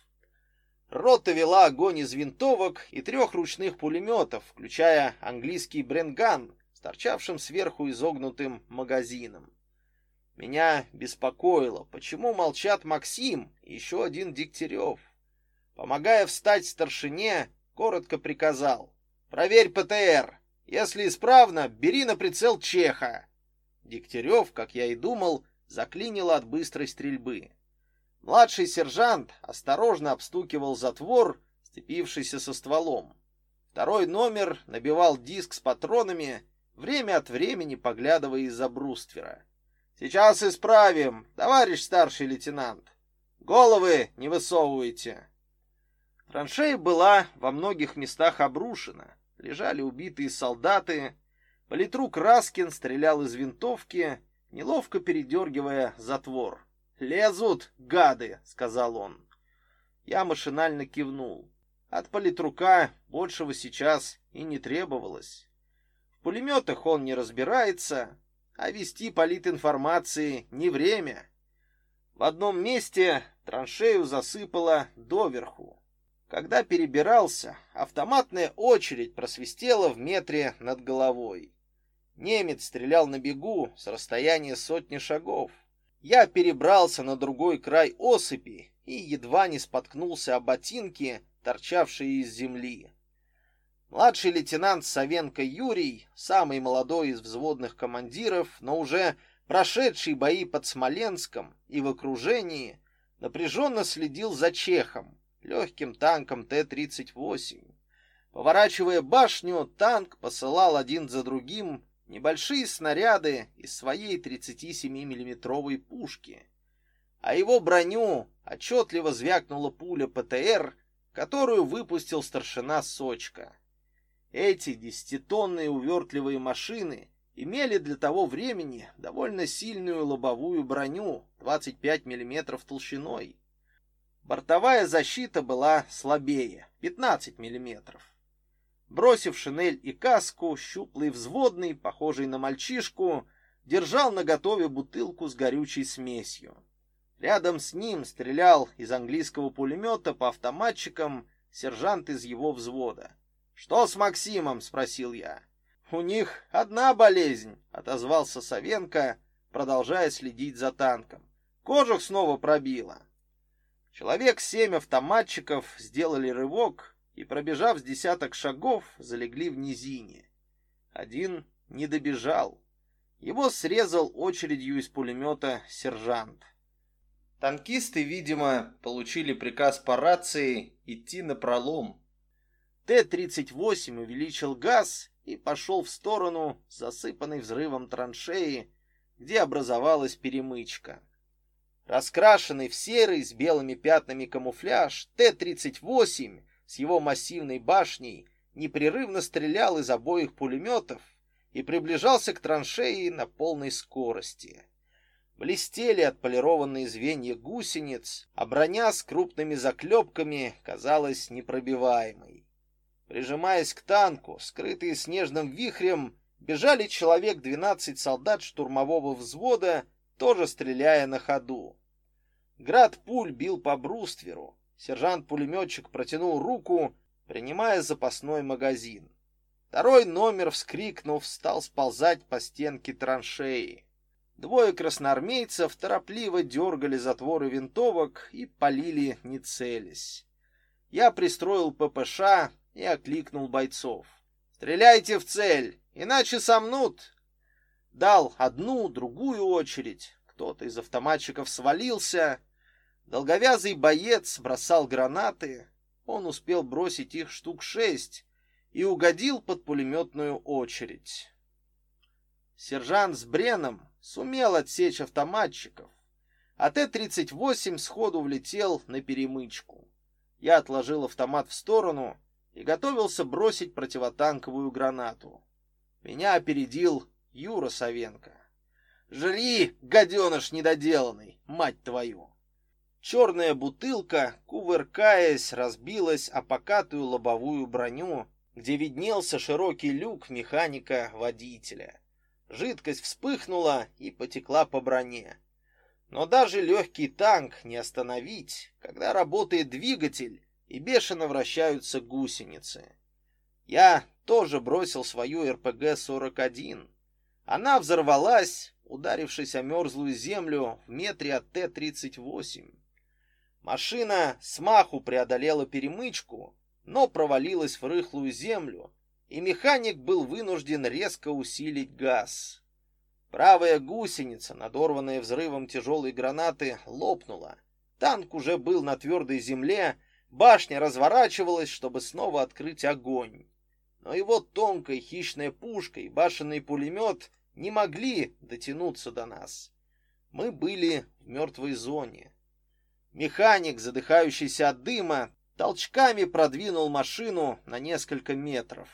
Рота вела огонь из винтовок и трех ручных пулеметов, включая английский Бренган с торчавшим сверху изогнутым магазином. Меня беспокоило, почему молчат Максим и еще один Дегтярев. Помогая встать старшине, коротко приказал. «Проверь ПТР. Если исправно, бери на прицел Чеха». Дегтярев, как я и думал, заклинило от быстрой стрельбы. Младший сержант осторожно обстукивал затвор, сцепившийся со стволом. Второй номер набивал диск с патронами, время от времени поглядывая из-за бруствера. «Сейчас исправим, товарищ старший лейтенант. Головы не высовывайте!» Траншея была во многих местах обрушена. Лежали убитые солдаты. Политрук Раскин стрелял из винтовки, неловко передергивая затвор. «Лезут, гады!» — сказал он. Я машинально кивнул. От политрука большего сейчас и не требовалось. В пулеметах он не разбирается, а вести политинформации не время. В одном месте траншею засыпало доверху. Когда перебирался, автоматная очередь просвистела в метре над головой. Немец стрелял на бегу с расстояния сотни шагов. Я перебрался на другой край осыпи и едва не споткнулся о ботинки, торчавшие из земли. Младший лейтенант Савенко Юрий, самый молодой из взводных командиров, но уже прошедший бои под Смоленском и в окружении, напряженно следил за Чехом, легким танком Т-38. Поворачивая башню, танк посылал один за другим небольшие снаряды из своей 37 миллиметровой пушки. а его броню отчетливо звякнула пуля ПТР, которую выпустил старшина Сочка. Эти десятитонные увертливые машины имели для того времени довольно сильную лобовую броню 25 мм толщиной. Бортовая защита была слабее 15 мм. Бросив шинель и каску, щуплый взводный, похожий на мальчишку, держал наготове бутылку с горючей смесью. Рядом с ним стрелял из английского пулемета по автоматчикам сержант из его взвода. «Что с Максимом?» — спросил я. «У них одна болезнь», — отозвался Савенко, продолжая следить за танком. «Кожух снова пробило». Человек семь автоматчиков сделали рывок и, пробежав с десяток шагов, залегли в низине. Один не добежал. Его срезал очередью из пулемета сержант. Танкисты, видимо, получили приказ по рации идти на пролом. Т-38 увеличил газ и пошел в сторону засыпанной взрывом траншеи, где образовалась перемычка. Раскрашенный в серый с белыми пятнами камуфляж, Т-38 с его массивной башней непрерывно стрелял из обоих пулеметов и приближался к траншеи на полной скорости. Блестели отполированные звенья гусениц, а броня с крупными заклепками казалась непробиваемой. Прижимаясь к танку, скрытые снежным вихрем, бежали человек двенадцать солдат штурмового взвода, тоже стреляя на ходу. Град пуль бил по брустверу. Сержант-пулеметчик протянул руку, принимая запасной магазин. Второй номер, вскрикнув, стал сползать по стенке траншеи. Двое красноармейцев торопливо дергали затворы винтовок и полили, не целясь. Я пристроил ППШ и окликнул бойцов. «Стреляйте в цель, иначе сомнут!» Дал одну, другую очередь. Кто-то из автоматчиков свалился. Долговязый боец бросал гранаты. Он успел бросить их штук шесть и угодил под пулеметную очередь. Сержант с Бреном сумел отсечь автоматчиков, а Т-38 сходу влетел на перемычку. Я отложил автомат в сторону и готовился бросить противотанковую гранату. Меня опередил Юра Савенко. «Жри, гаденыш недоделанный, мать твою!» Черная бутылка, кувыркаясь, разбилась о покатую лобовую броню, где виднелся широкий люк механика-водителя. Жидкость вспыхнула и потекла по броне. Но даже легкий танк не остановить, когда работает двигатель и бешено вращаются гусеницы. Я тоже бросил свою РПГ-41. Она взорвалась, ударившись о мерзлую землю в метре от Т-38. Машина смаху преодолела перемычку, но провалилась в рыхлую землю, и механик был вынужден резко усилить газ. Правая гусеница, надорванная взрывом тяжелой гранаты, лопнула. Танк уже был на твердой земле, башня разворачивалась, чтобы снова открыть огонь. Но его тонкая хищная пушка и башенный пулемет не могли дотянуться до нас. Мы были в мертвой зоне. Механик, задыхающийся от дыма, толчками продвинул машину на несколько метров.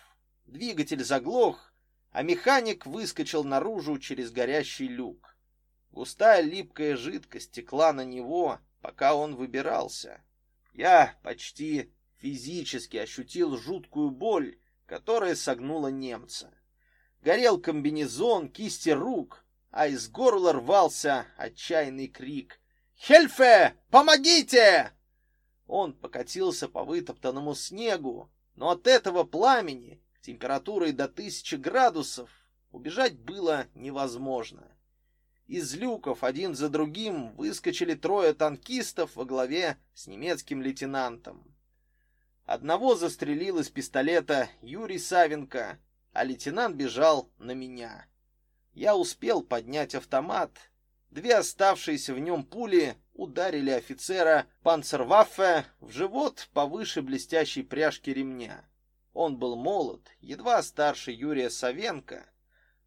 Двигатель заглох, а механик выскочил наружу через горящий люк. Густая липкая жидкость текла на него, пока он выбирался. Я почти физически ощутил жуткую боль, которая согнула немца. Горел комбинезон, кисти рук, а из горла рвался отчаянный крик. «Хельфе! Помогите!» Он покатился по вытоптанному снегу, но от этого пламени температурой до тысячи градусов убежать было невозможно. Из люков один за другим выскочили трое танкистов во главе с немецким лейтенантом. Одного застрелил из пистолета Юрий Савенко, а лейтенант бежал на меня. Я успел поднять автомат. Две оставшиеся в нем пули ударили офицера панцерваффе в живот повыше блестящей пряжки ремня. Он был молод, едва старше Юрия Савенко,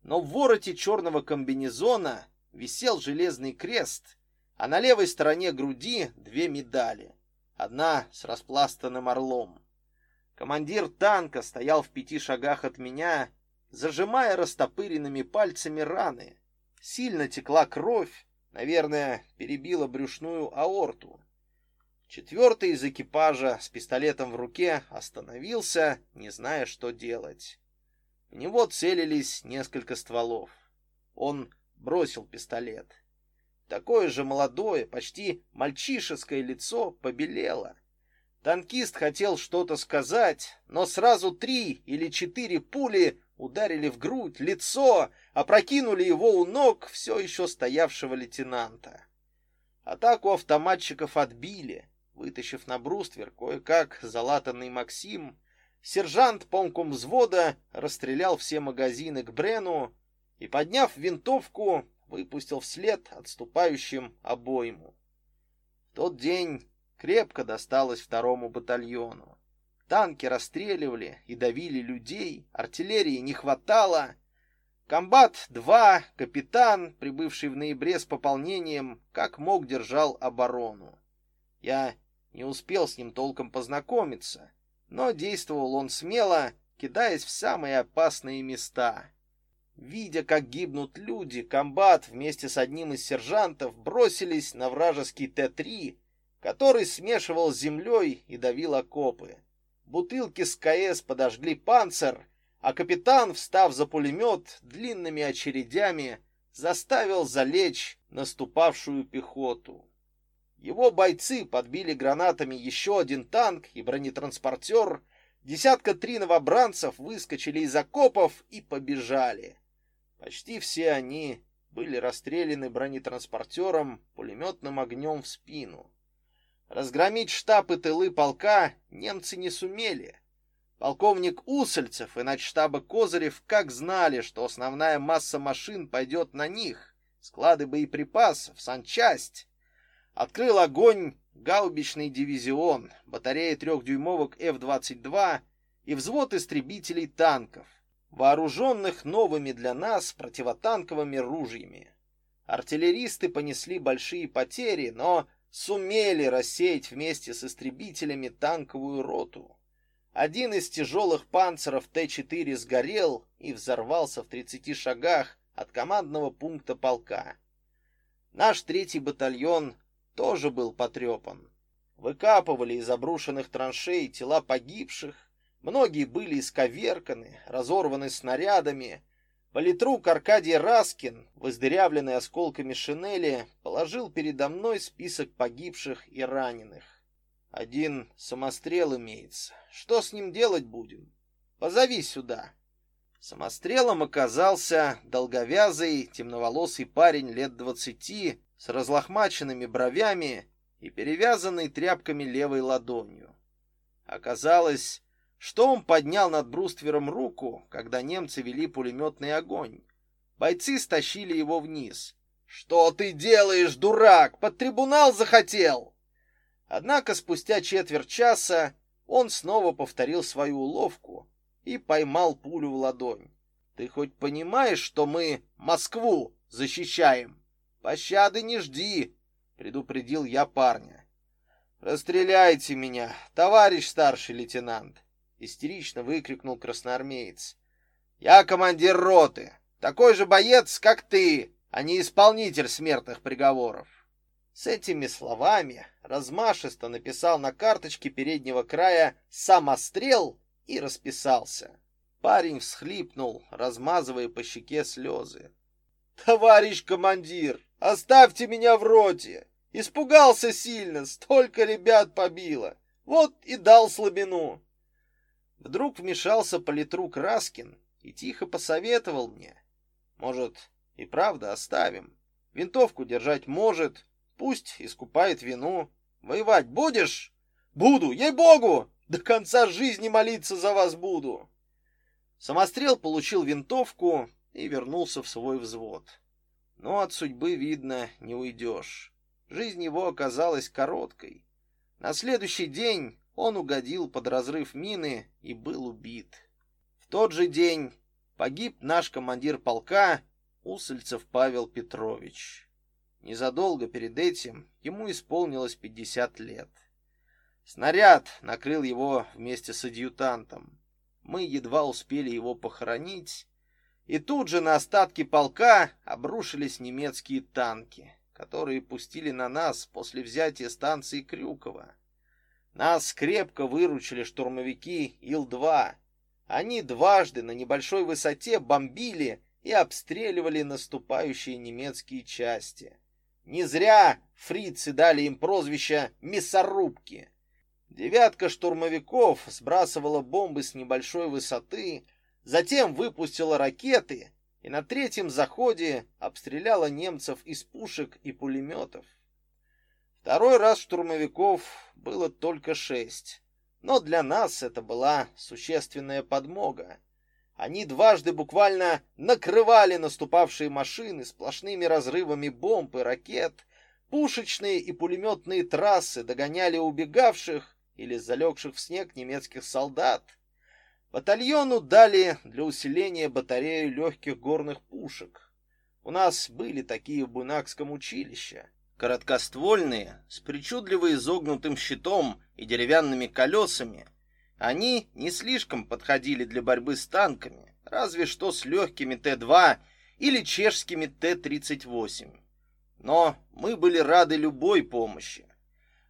но в вороте черного комбинезона висел железный крест, а на левой стороне груди две медали. Одна с распластанным орлом. Командир танка стоял в пяти шагах от меня, зажимая растопыренными пальцами раны. Сильно текла кровь, наверное, перебила брюшную аорту. Четвертый из экипажа с пистолетом в руке остановился, не зная, что делать. В него целились несколько стволов. Он бросил пистолет. Такое же молодое, почти мальчишеское лицо побелело. Танкист хотел что-то сказать, но сразу три или четыре пули ударили в грудь, лицо, опрокинули его у ног все еще стоявшего лейтенанта. Атаку автоматчиков отбили, вытащив на бруствер кое-как залатанный Максим. Сержант помком взвода расстрелял все магазины к Брену и, подняв винтовку, выпустил вслед отступающим обойму. В тот день крепко досталось второму батальону. Танки расстреливали и давили людей, артиллерии не хватало. Комбат-2, капитан, прибывший в ноябре с пополнением, как мог держал оборону. Я не успел с ним толком познакомиться, но действовал он смело, кидаясь в самые опасные места. Видя, как гибнут люди, комбат вместе с одним из сержантов бросились на вражеский Т-3, который смешивал с землей и давил окопы. Бутылки с КС подожгли панцир, а капитан, встав за пулемет, длинными очередями заставил залечь наступавшую пехоту. Его бойцы подбили гранатами еще один танк и бронетранспортер, десятка три новобранцев выскочили из окопов и побежали. Почти все они были расстреляны бронетранспортером пулеметным огнем в спину. Разгромить штаб и тылы полка немцы не сумели. Полковник Усольцев и начштаба Козырев как знали, что основная масса машин пойдет на них, склады боеприпасов, санчасть. Открыл огонь гаубичный дивизион, батарея трехдюймовок F-22 и взвод истребителей танков вооруженных новыми для нас противотанковыми ружьями. Артиллеристы понесли большие потери, но сумели рассеять вместе с истребителями танковую роту. Один из тяжелых панцеров Т-4 сгорел и взорвался в 30 шагах от командного пункта полка. Наш третий батальон тоже был потрепан. Выкапывали из обрушенных траншей тела погибших, Многие были исковерканы, разорваны снарядами. Политрук Аркадий Раскин, воздырявленный осколками шинели, положил передо мной список погибших и раненых. Один самострел имеется. Что с ним делать будем? Позови сюда. Самострелом оказался долговязый, темноволосый парень лет двадцати, с разлохмаченными бровями и перевязанной тряпками левой ладонью. Оказалось, что он поднял над бруствером руку, когда немцы вели пулеметный огонь. Бойцы стащили его вниз. «Что ты делаешь, дурак? Под трибунал захотел!» Однако спустя четверть часа он снова повторил свою уловку и поймал пулю в ладонь. «Ты хоть понимаешь, что мы Москву защищаем? Пощады не жди!» — предупредил я парня. «Расстреляйте меня, товарищ старший лейтенант!» Истерично выкрикнул красноармеец. Я командир роты, такой же боец, как ты, а не исполнитель смертных приговоров. С этими словами размашисто написал на карточке переднего края самострел и расписался. Парень всхлипнул, размазывая по щеке слезы. Товарищ командир, оставьте меня в роте. Испугался сильно, столько ребят побило. Вот и дал слабину. Вдруг вмешался политрук Раскин и тихо посоветовал мне. Может, и правда оставим. Винтовку держать может, пусть искупает вину. Воевать будешь? Буду, ей-богу! До конца жизни молиться за вас буду. Самострел получил винтовку и вернулся в свой взвод. Но от судьбы, видно, не уйдешь. Жизнь его оказалась короткой. На следующий день он угодил под разрыв мины и был убит. В тот же день погиб наш командир полка Усольцев Павел Петрович. незадолго перед этим ему исполнилось 50 лет. Снаряд накрыл его вместе с адъютантом. Мы едва успели его похоронить, и тут же на остатки полка обрушились немецкие танки, которые пустили на нас после взятия станции Крюково. Нас крепко выручили штурмовики Ил-2. Они дважды на небольшой высоте бомбили и обстреливали наступающие немецкие части. Не зря фрицы дали им прозвище «мясорубки». Девятка штурмовиков сбрасывала бомбы с небольшой высоты, затем выпустила ракеты и на третьем заходе обстреляла немцев из пушек и пулеметов. Второй раз штурмовиков было только шесть, но для нас это была существенная подмога. Они дважды буквально накрывали наступавшие машины сплошными разрывами бомб и ракет, пушечные и пулеметные трассы догоняли убегавших или залегших в снег немецких солдат. Батальону дали для усиления батарею легких горных пушек. У нас были такие в Буйнакском училище. Короткоствольные, с причудливо изогнутым щитом и деревянными колесами. Они не слишком подходили для борьбы с танками, разве что с легкими Т-2 или чешскими Т-38. Но мы были рады любой помощи.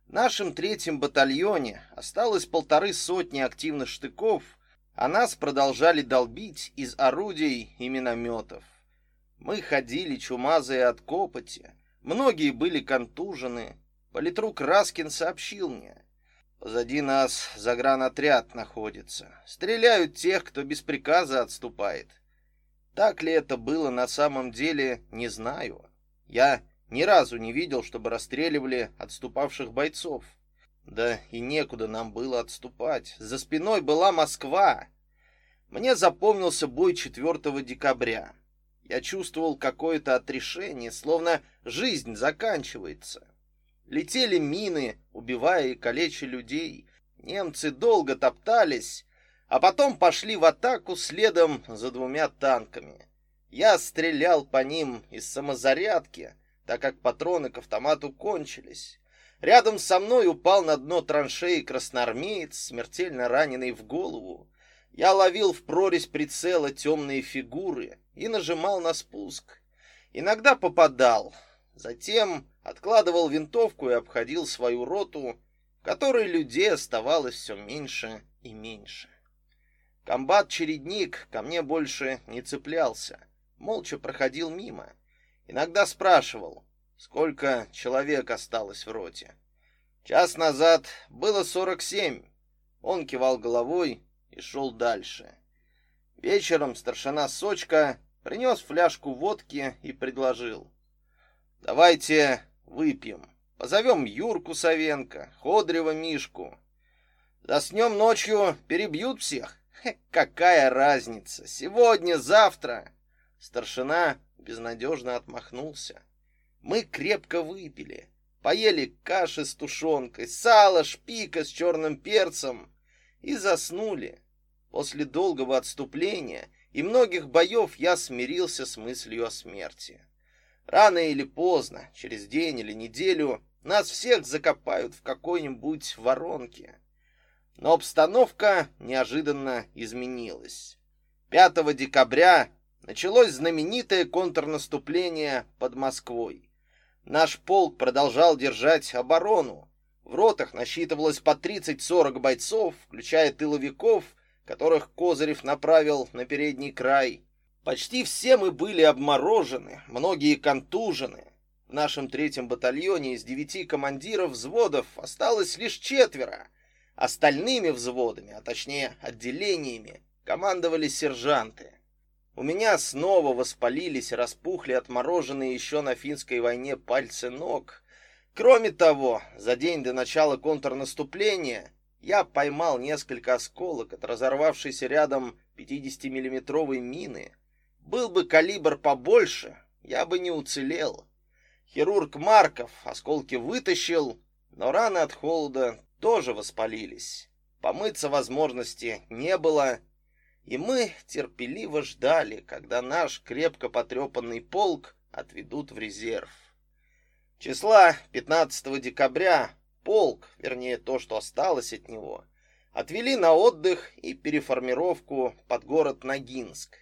В нашем третьем батальоне осталось полторы сотни активных штыков, а нас продолжали долбить из орудий и минометов. Мы ходили чумазые от копоти, многие были контужены. Политрук Раскин сообщил мне. Позади нас загранотряд находится. Стреляют тех, кто без приказа отступает. Так ли это было на самом деле, не знаю. Я ни разу не видел, чтобы расстреливали отступавших бойцов. Да и некуда нам было отступать. За спиной была Москва. Мне запомнился бой 4 декабря. Я чувствовал какое-то отрешение, словно жизнь заканчивается. Летели мины, убивая и калеча людей. Немцы долго топтались, а потом пошли в атаку следом за двумя танками. Я стрелял по ним из самозарядки, так как патроны к автомату кончились. Рядом со мной упал на дно траншеи красноармеец, смертельно раненый в голову. Я ловил в прорезь прицела темные фигуры и нажимал на спуск. Иногда попадал. Затем откладывал винтовку и обходил свою роту, которой людей оставалось все меньше и меньше. Комбат-чередник ко мне больше не цеплялся, молча проходил мимо. Иногда спрашивал, сколько человек осталось в роте. Час назад было 47. Он кивал головой и шел дальше. Вечером старшина Сочка принес фляжку водки и предложил: "Давайте выпьем. Позовем Юрку Савенко, Ходрева Мишку. Заснем ночью, перебьют всех. Хе, какая разница? Сегодня, завтра". Старшина безнадежно отмахнулся. Мы крепко выпили, поели каши с тушенкой, сало, шпика с черным перцем и заснули. После долгого отступления и многих боев я смирился с мыслью о смерти. Рано или поздно, через день или неделю, нас всех закопают в какой-нибудь воронке. Но обстановка неожиданно изменилась. 5 декабря началось знаменитое контрнаступление под Москвой. Наш полк продолжал держать оборону. В ротах насчитывалось по 30-40 бойцов, включая тыловиков, которых Козырев направил на передний край. Почти все мы были обморожены, многие контужены. В нашем третьем батальоне из девяти командиров взводов осталось лишь четверо. Остальными взводами, а точнее отделениями, командовали сержанты. У меня снова воспалились распухли отмороженные еще на финской войне пальцы ног. Кроме того, за день до начала контрнаступления я поймал несколько осколок от разорвавшейся рядом 50-миллиметровой мины. Был бы калибр побольше, я бы не уцелел. Хирург Марков осколки вытащил, но раны от холода тоже воспалились. Помыться возможности не было, и мы терпеливо ждали, когда наш крепко потрепанный полк отведут в резерв. Числа 15 декабря полк, вернее то, что осталось от него, отвели на отдых и переформировку под город Ногинск.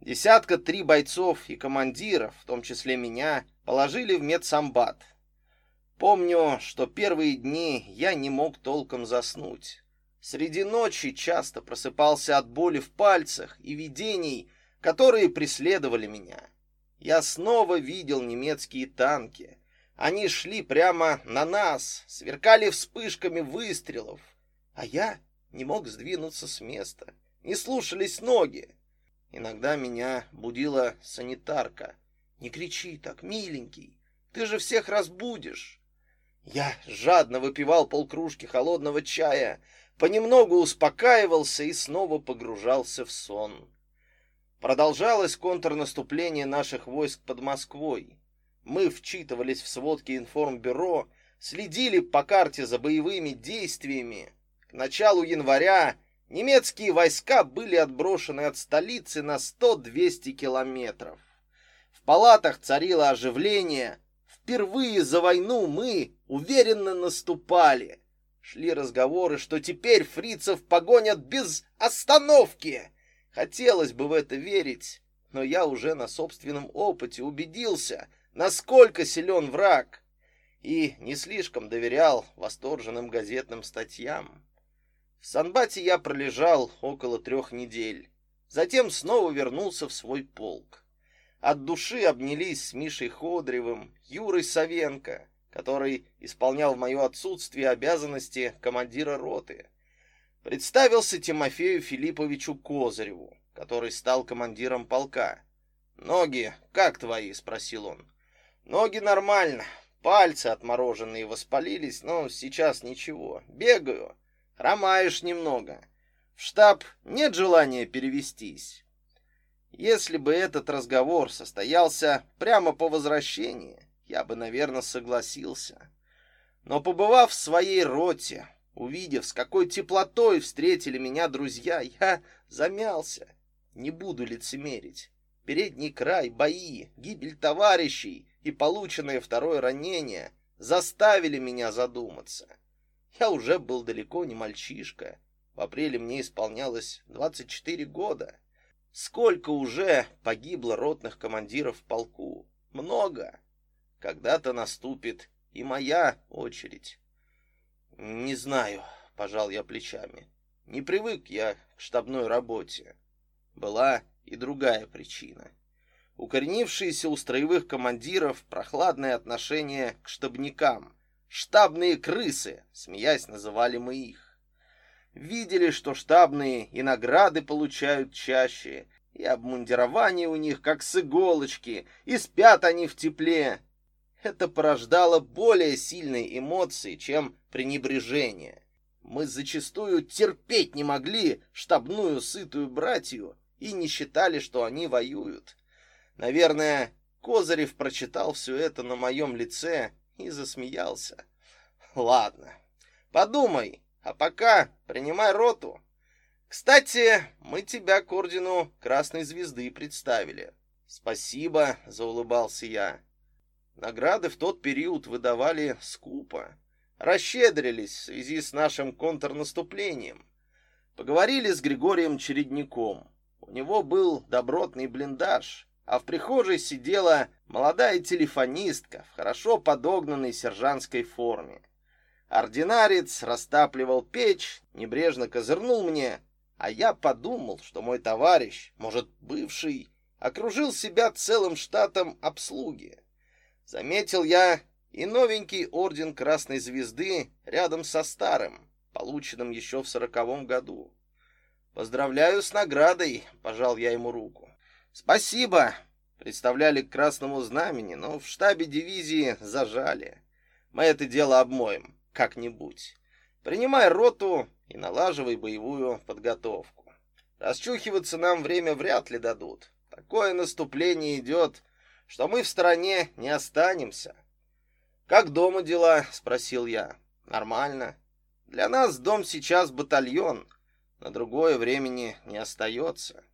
Десятка три бойцов и командиров, в том числе меня, положили в медсамбат. Помню, что первые дни я не мог толком заснуть. Среди ночи часто просыпался от боли в пальцах и видений, которые преследовали меня. Я снова видел немецкие танки. Они шли прямо на нас, сверкали вспышками выстрелов, а я не мог сдвинуться с места. Не слушались ноги. Иногда меня будила санитарка. «Не кричи так, миленький, ты же всех разбудишь!» Я жадно выпивал полкружки холодного чая, понемногу успокаивался и снова погружался в сон. Продолжалось контрнаступление наших войск под Москвой. Мы вчитывались в сводки информбюро, следили по карте за боевыми действиями. К началу января немецкие войска были отброшены от столицы на 100-200 километров. В палатах царило оживление, Впервые за войну мы уверенно наступали. Шли разговоры, что теперь фрицев погонят без остановки. Хотелось бы в это верить, но я уже на собственном опыте убедился, насколько силен враг, и не слишком доверял восторженным газетным статьям. В Санбате я пролежал около трех недель, затем снова вернулся в свой полк от души обнялись с Мишей Ходревым, Юрой Савенко, который исполнял в мое отсутствие обязанности командира роты. Представился Тимофею Филипповичу Козыреву, который стал командиром полка. «Ноги как твои?» — спросил он. «Ноги нормально, пальцы отмороженные воспалились, но сейчас ничего. Бегаю, хромаешь немного. В штаб нет желания перевестись?» Если бы этот разговор состоялся прямо по возвращении, я бы, наверное, согласился. Но побывав в своей роте, увидев, с какой теплотой встретили меня друзья, я замялся. Не буду лицемерить. Передний край, бои, гибель товарищей и полученное второе ранение заставили меня задуматься. Я уже был далеко не мальчишка. В апреле мне исполнялось 24 года. Сколько уже погибло ротных командиров в полку? Много. Когда-то наступит и моя очередь. Не знаю, пожал я плечами. Не привык я к штабной работе. Была и другая причина. Укоренившиеся у строевых командиров прохладное отношение к штабникам. Штабные крысы, смеясь, называли мы их видели, что штабные и награды получают чаще, и обмундирование у них как с иголочки, и спят они в тепле. Это порождало более сильные эмоции, чем пренебрежение. Мы зачастую терпеть не могли штабную сытую братью и не считали, что они воюют. Наверное, Козырев прочитал все это на моем лице и засмеялся. Ладно, подумай, а пока принимай роту. Кстати, мы тебя к ордену Красной Звезды представили. Спасибо, заулыбался я. Награды в тот период выдавали скупо. Расщедрились в связи с нашим контрнаступлением. Поговорили с Григорием Чередником. У него был добротный блиндаж, а в прихожей сидела молодая телефонистка в хорошо подогнанной сержантской форме. Ординарец растапливал печь, небрежно козырнул мне, а я подумал, что мой товарищ, может, бывший, окружил себя целым штатом обслуги. Заметил я и новенький орден Красной Звезды рядом со старым, полученным еще в сороковом году. Поздравляю с наградой, пожал я ему руку. Спасибо. Представляли к Красному Знамени, но в штабе дивизии зажали. Мы это дело обмоем как-нибудь. Принимай роту и налаживай боевую подготовку. Расчухиваться нам время вряд ли дадут. Такое наступление идет, что мы в стороне не останемся. Как дома дела? спросил я. Нормально. Для нас дом сейчас батальон, на другое времени не остается.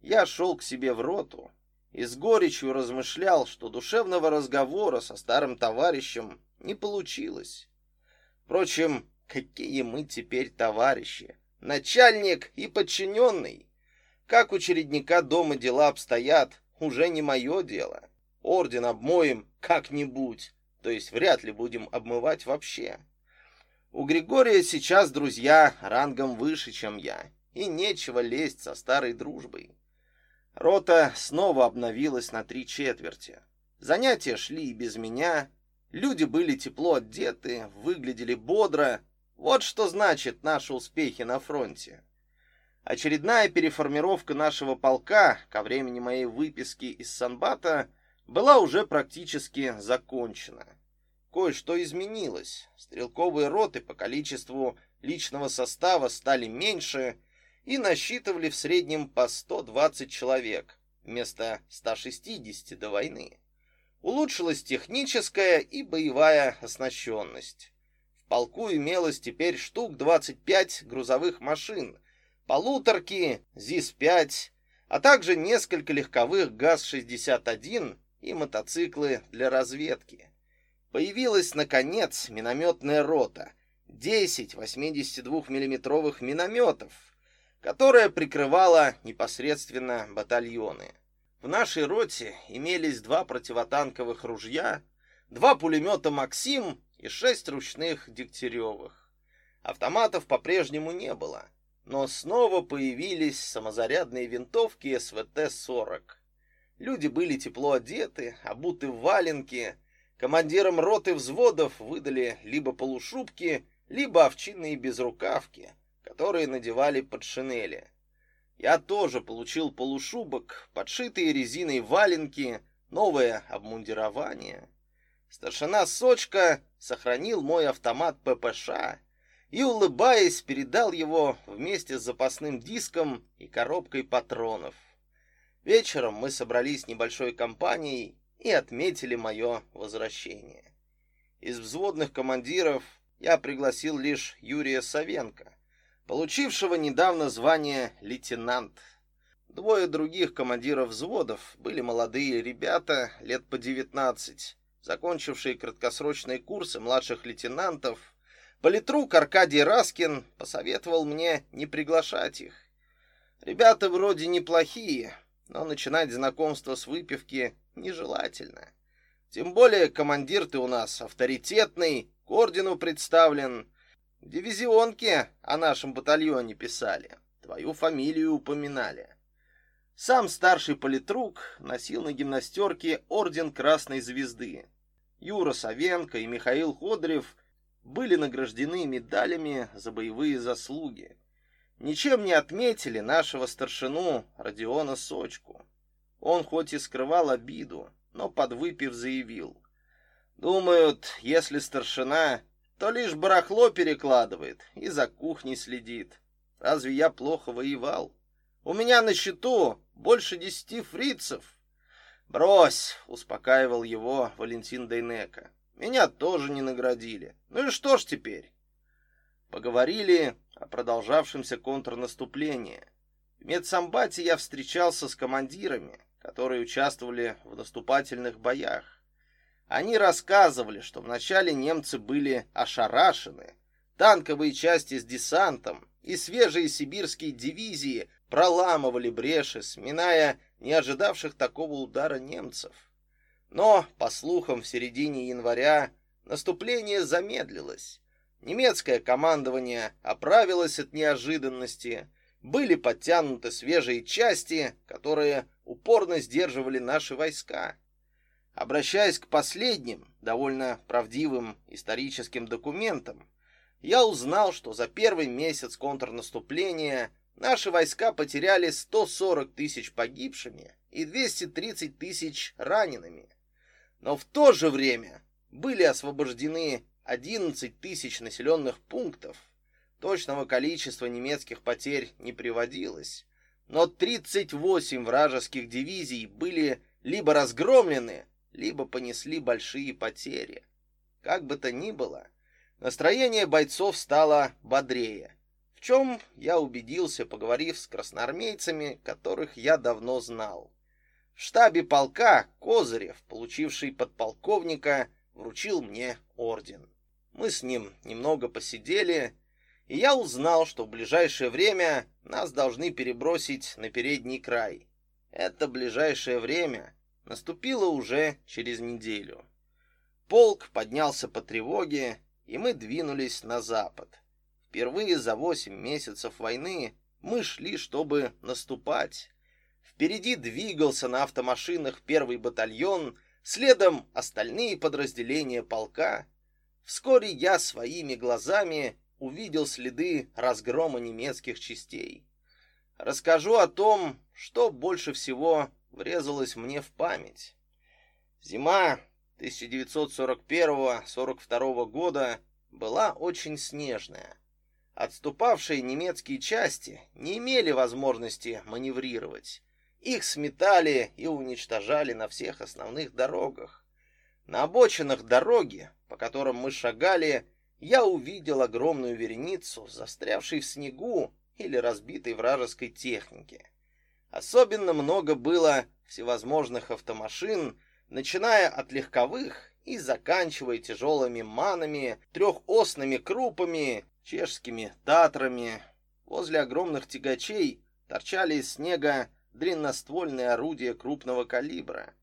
Я шел к себе в роту и с горечью размышлял, что душевного разговора со старым товарищем не получилось. Впрочем, какие мы теперь товарищи? Начальник и подчиненный. Как у чередника дома дела обстоят, уже не мое дело. Орден обмоем как-нибудь, то есть вряд ли будем обмывать вообще. У Григория сейчас друзья рангом выше, чем я, и нечего лезть со старой дружбой. Рота снова обновилась на три четверти. Занятия шли и без меня. Люди были тепло одеты, выглядели бодро. Вот что значит наши успехи на фронте. Очередная переформировка нашего полка ко времени моей выписки из Санбата была уже практически закончена. Кое-что изменилось. Стрелковые роты по количеству личного состава стали меньше, и насчитывали в среднем по 120 человек вместо 160 до войны. Улучшилась техническая и боевая оснащенность. В полку имелось теперь штук 25 грузовых машин, полуторки, ЗИС-5, а также несколько легковых ГАЗ-61 и мотоциклы для разведки. Появилась, наконец, минометная рота, 10 82 миллиметровых минометов, которая прикрывала непосредственно батальоны. В нашей роте имелись два противотанковых ружья, два пулемета «Максим» и шесть ручных Дегтяревых. Автоматов по-прежнему не было, но снова появились самозарядные винтовки СВТ-40. Люди были тепло одеты, обуты в валенки. Командирам роты взводов выдали либо полушубки, либо овчинные безрукавки — которые надевали под шинели. Я тоже получил полушубок, подшитые резиной валенки, новое обмундирование. Старшина Сочка сохранил мой автомат ППШ и, улыбаясь, передал его вместе с запасным диском и коробкой патронов. Вечером мы собрались небольшой компанией и отметили мое возвращение. Из взводных командиров я пригласил лишь Юрия Савенко, получившего недавно звание лейтенант. Двое других командиров взводов были молодые ребята, лет по 19, закончившие краткосрочные курсы младших лейтенантов. Политрук Аркадий Раскин посоветовал мне не приглашать их. Ребята вроде неплохие, но начинать знакомство с выпивки нежелательно. Тем более командир ты у нас авторитетный, к ордену представлен, дивизионке о нашем батальоне писали, твою фамилию упоминали. Сам старший политрук носил на гимнастерке орден Красной Звезды. Юра Савенко и Михаил Ходорев были награждены медалями за боевые заслуги. Ничем не отметили нашего старшину Родиона Сочку. Он хоть и скрывал обиду, но подвыпив заявил: "Думают, если старшина то лишь барахло перекладывает и за кухней следит. Разве я плохо воевал? У меня на счету больше десяти фрицев. Брось, успокаивал его Валентин Дейнека. Меня тоже не наградили. Ну и что ж теперь? Поговорили о продолжавшемся контрнаступлении. В медсамбате я встречался с командирами, которые участвовали в наступательных боях. Они рассказывали, что вначале немцы были ошарашены. Танковые части с десантом и свежие сибирские дивизии проламывали бреши, сминая не ожидавших такого удара немцев. Но, по слухам, в середине января наступление замедлилось. Немецкое командование оправилось от неожиданности, были подтянуты свежие части, которые упорно сдерживали наши войска. Обращаясь к последним, довольно правдивым историческим документам, я узнал, что за первый месяц контрнаступления наши войска потеряли 140 тысяч погибшими и 230 тысяч ранеными. Но в то же время были освобождены 11 тысяч населенных пунктов. Точного количества немецких потерь не приводилось, но 38 вражеских дивизий были либо разгромлены, либо понесли большие потери. Как бы то ни было, настроение бойцов стало бодрее. В чем я убедился, поговорив с красноармейцами, которых я давно знал. В штабе полка Козырев, получивший подполковника, вручил мне орден. Мы с ним немного посидели, и я узнал, что в ближайшее время нас должны перебросить на передний край. Это ближайшее время наступило уже через неделю. Полк поднялся по тревоге, и мы двинулись на запад. Впервые за восемь месяцев войны мы шли, чтобы наступать. Впереди двигался на автомашинах первый батальон, следом остальные подразделения полка. Вскоре я своими глазами увидел следы разгрома немецких частей. Расскажу о том, что больше всего врезалось мне в память. Зима 1941-42 года была очень снежная. Отступавшие немецкие части не имели возможности маневрировать. Их сметали и уничтожали на всех основных дорогах. На обочинах дороги, по которым мы шагали, я увидел огромную вереницу, застрявшей в снегу или разбитой вражеской техники. Особенно много было всевозможных автомашин, начиная от легковых и заканчивая тяжелыми манами, трехосными крупами, чешскими татрами. Возле огромных тягачей торчали из снега длинноствольные орудия крупного калибра.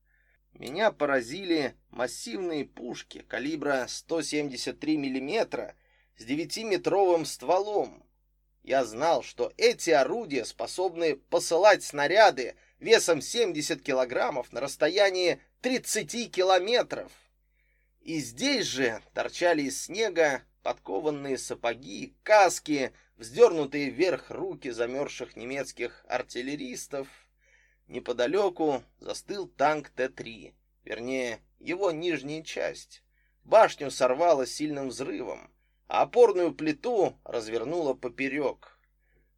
Меня поразили массивные пушки калибра 173 мм с 9-метровым стволом. Я знал, что эти орудия способны посылать снаряды весом 70 килограммов на расстоянии 30 километров. И здесь же торчали из снега подкованные сапоги, каски, вздернутые вверх руки замерзших немецких артиллеристов — Неподалеку застыл танк Т-3, вернее, его нижняя часть. Башню сорвало сильным взрывом, а опорную плиту развернуло поперек.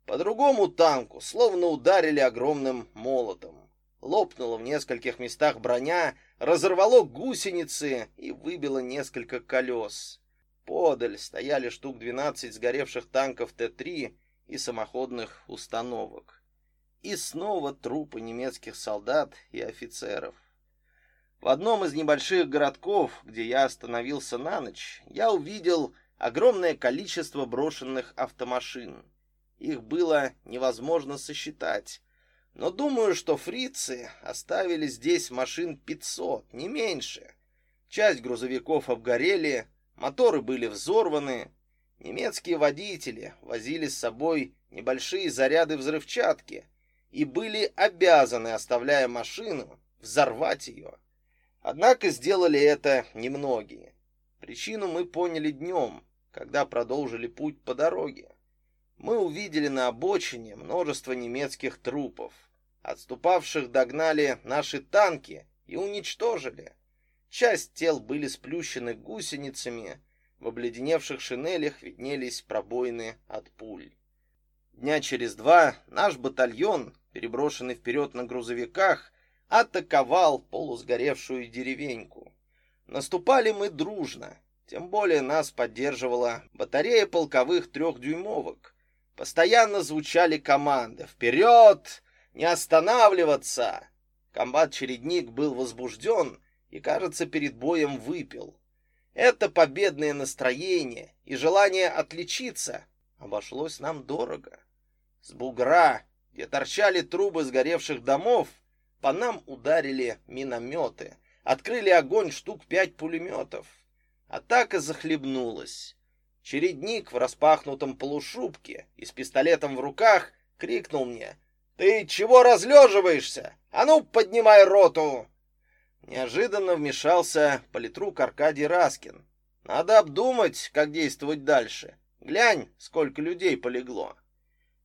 По другому танку словно ударили огромным молотом. Лопнула в нескольких местах броня, разорвало гусеницы и выбило несколько колес. Подаль стояли штук 12 сгоревших танков Т-3 и самоходных установок. И снова трупы немецких солдат и офицеров. В одном из небольших городков, где я остановился на ночь, я увидел огромное количество брошенных автомашин. Их было невозможно сосчитать. Но думаю, что фрицы оставили здесь машин 500, не меньше. Часть грузовиков обгорели, моторы были взорваны. Немецкие водители возили с собой небольшие заряды взрывчатки, и были обязаны, оставляя машину, взорвать ее. Однако сделали это немногие. Причину мы поняли днем, когда продолжили путь по дороге. Мы увидели на обочине множество немецких трупов. Отступавших догнали наши танки и уничтожили. Часть тел были сплющены гусеницами, в обледеневших шинелях виднелись пробоины от пуль. Дня через два наш батальон, переброшенный вперед на грузовиках, атаковал полусгоревшую деревеньку. Наступали мы дружно, тем более нас поддерживала батарея полковых трехдюймовок. Постоянно звучали команды «Вперед! Не останавливаться!» Комбат-чередник был возбужден и, кажется, перед боем выпил. Это победное настроение и желание отличиться обошлось нам дорого. С бугра, где торчали трубы сгоревших домов, по нам ударили минометы. Открыли огонь штук пять пулеметов. Атака захлебнулась. Чередник в распахнутом полушубке и с пистолетом в руках крикнул мне: "Ты чего разлеживаешься? А ну, поднимай роту!" Неожиданно вмешался политрук Аркадий Раскин. Надо обдумать, как действовать дальше. Глянь, сколько людей полегло.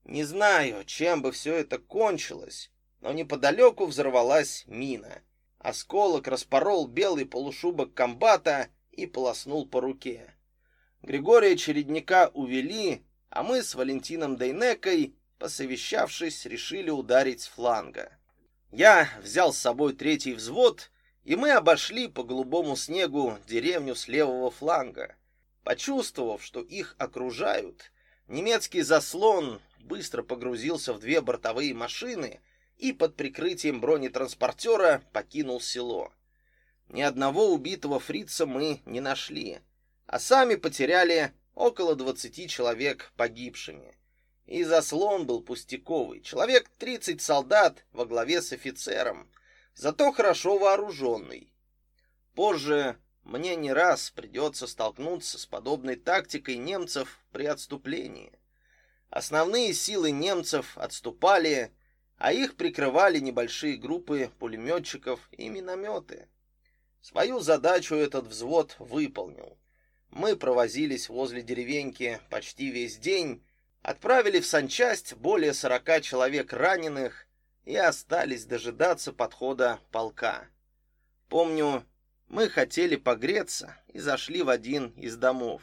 Не знаю, чем бы все это кончилось, но неподалеку взорвалась мина. Осколок распорол белый полушубок комбата и полоснул по руке. Григория Чередника увели, а мы с Валентином Дейнекой, посовещавшись, решили ударить с фланга. Я взял с собой третий взвод, и мы обошли по голубому снегу деревню с левого фланга. Почувствовав, что их окружают, немецкий заслон быстро погрузился в две бортовые машины и под прикрытием бронетранспортера покинул село. Ни одного убитого фрица мы не нашли, а сами потеряли около 20 человек погибшими. И заслон был пустяковый. Человек 30 солдат во главе с офицером, зато хорошо вооруженный. Позже мне не раз придется столкнуться с подобной тактикой немцев при отступлении. Основные силы немцев отступали, а их прикрывали небольшие группы пулеметчиков и минометы. Свою задачу этот взвод выполнил. Мы провозились возле деревеньки почти весь день, отправили в санчасть более сорока человек раненых и остались дожидаться подхода полка. Помню, мы хотели погреться и зашли в один из домов.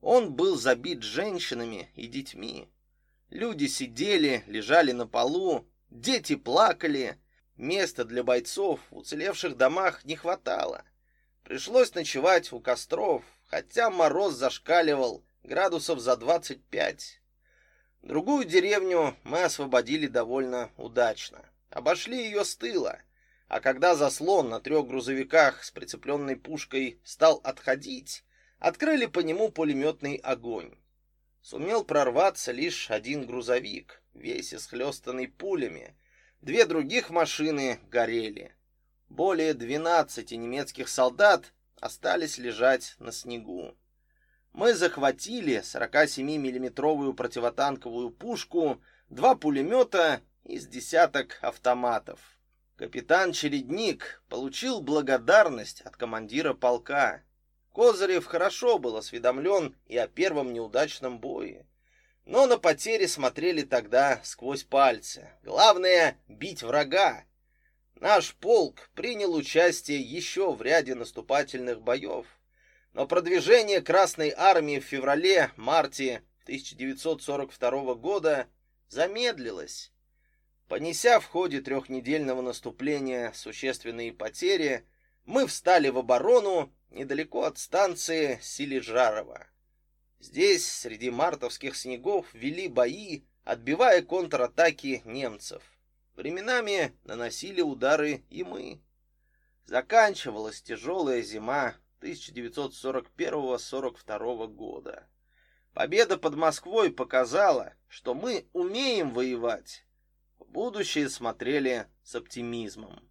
Он был забит женщинами и детьми. Люди сидели, лежали на полу, дети плакали, Места для бойцов в уцелевших домах не хватало. Пришлось ночевать у костров, хотя мороз зашкаливал градусов за 25. Другую деревню мы освободили довольно удачно. Обошли ее с тыла, а когда заслон на трех грузовиках с прицепленной пушкой стал отходить, открыли по нему пулеметный огонь. Сумел прорваться лишь один грузовик, весь исхлестанный пулями, Две других машины горели. Более 12 немецких солдат остались лежать на снегу. Мы захватили 47-миллиметровую противотанковую пушку, два пулемета и с десяток автоматов. Капитан Чередник получил благодарность от командира полка. Козырев хорошо был осведомлен и о первом неудачном бое. Но на потери смотрели тогда сквозь пальцы. Главное — бить врага. Наш полк принял участие еще в ряде наступательных боев. Но продвижение Красной Армии в феврале-марте 1942 года замедлилось. Понеся в ходе трехнедельного наступления существенные потери, мы встали в оборону недалеко от станции Силижарова. Здесь, среди мартовских снегов, вели бои, отбивая контратаки немцев. Временами наносили удары и мы. Заканчивалась тяжелая зима 1941-42 года. Победа под Москвой показала, что мы умеем воевать. В будущее смотрели с оптимизмом.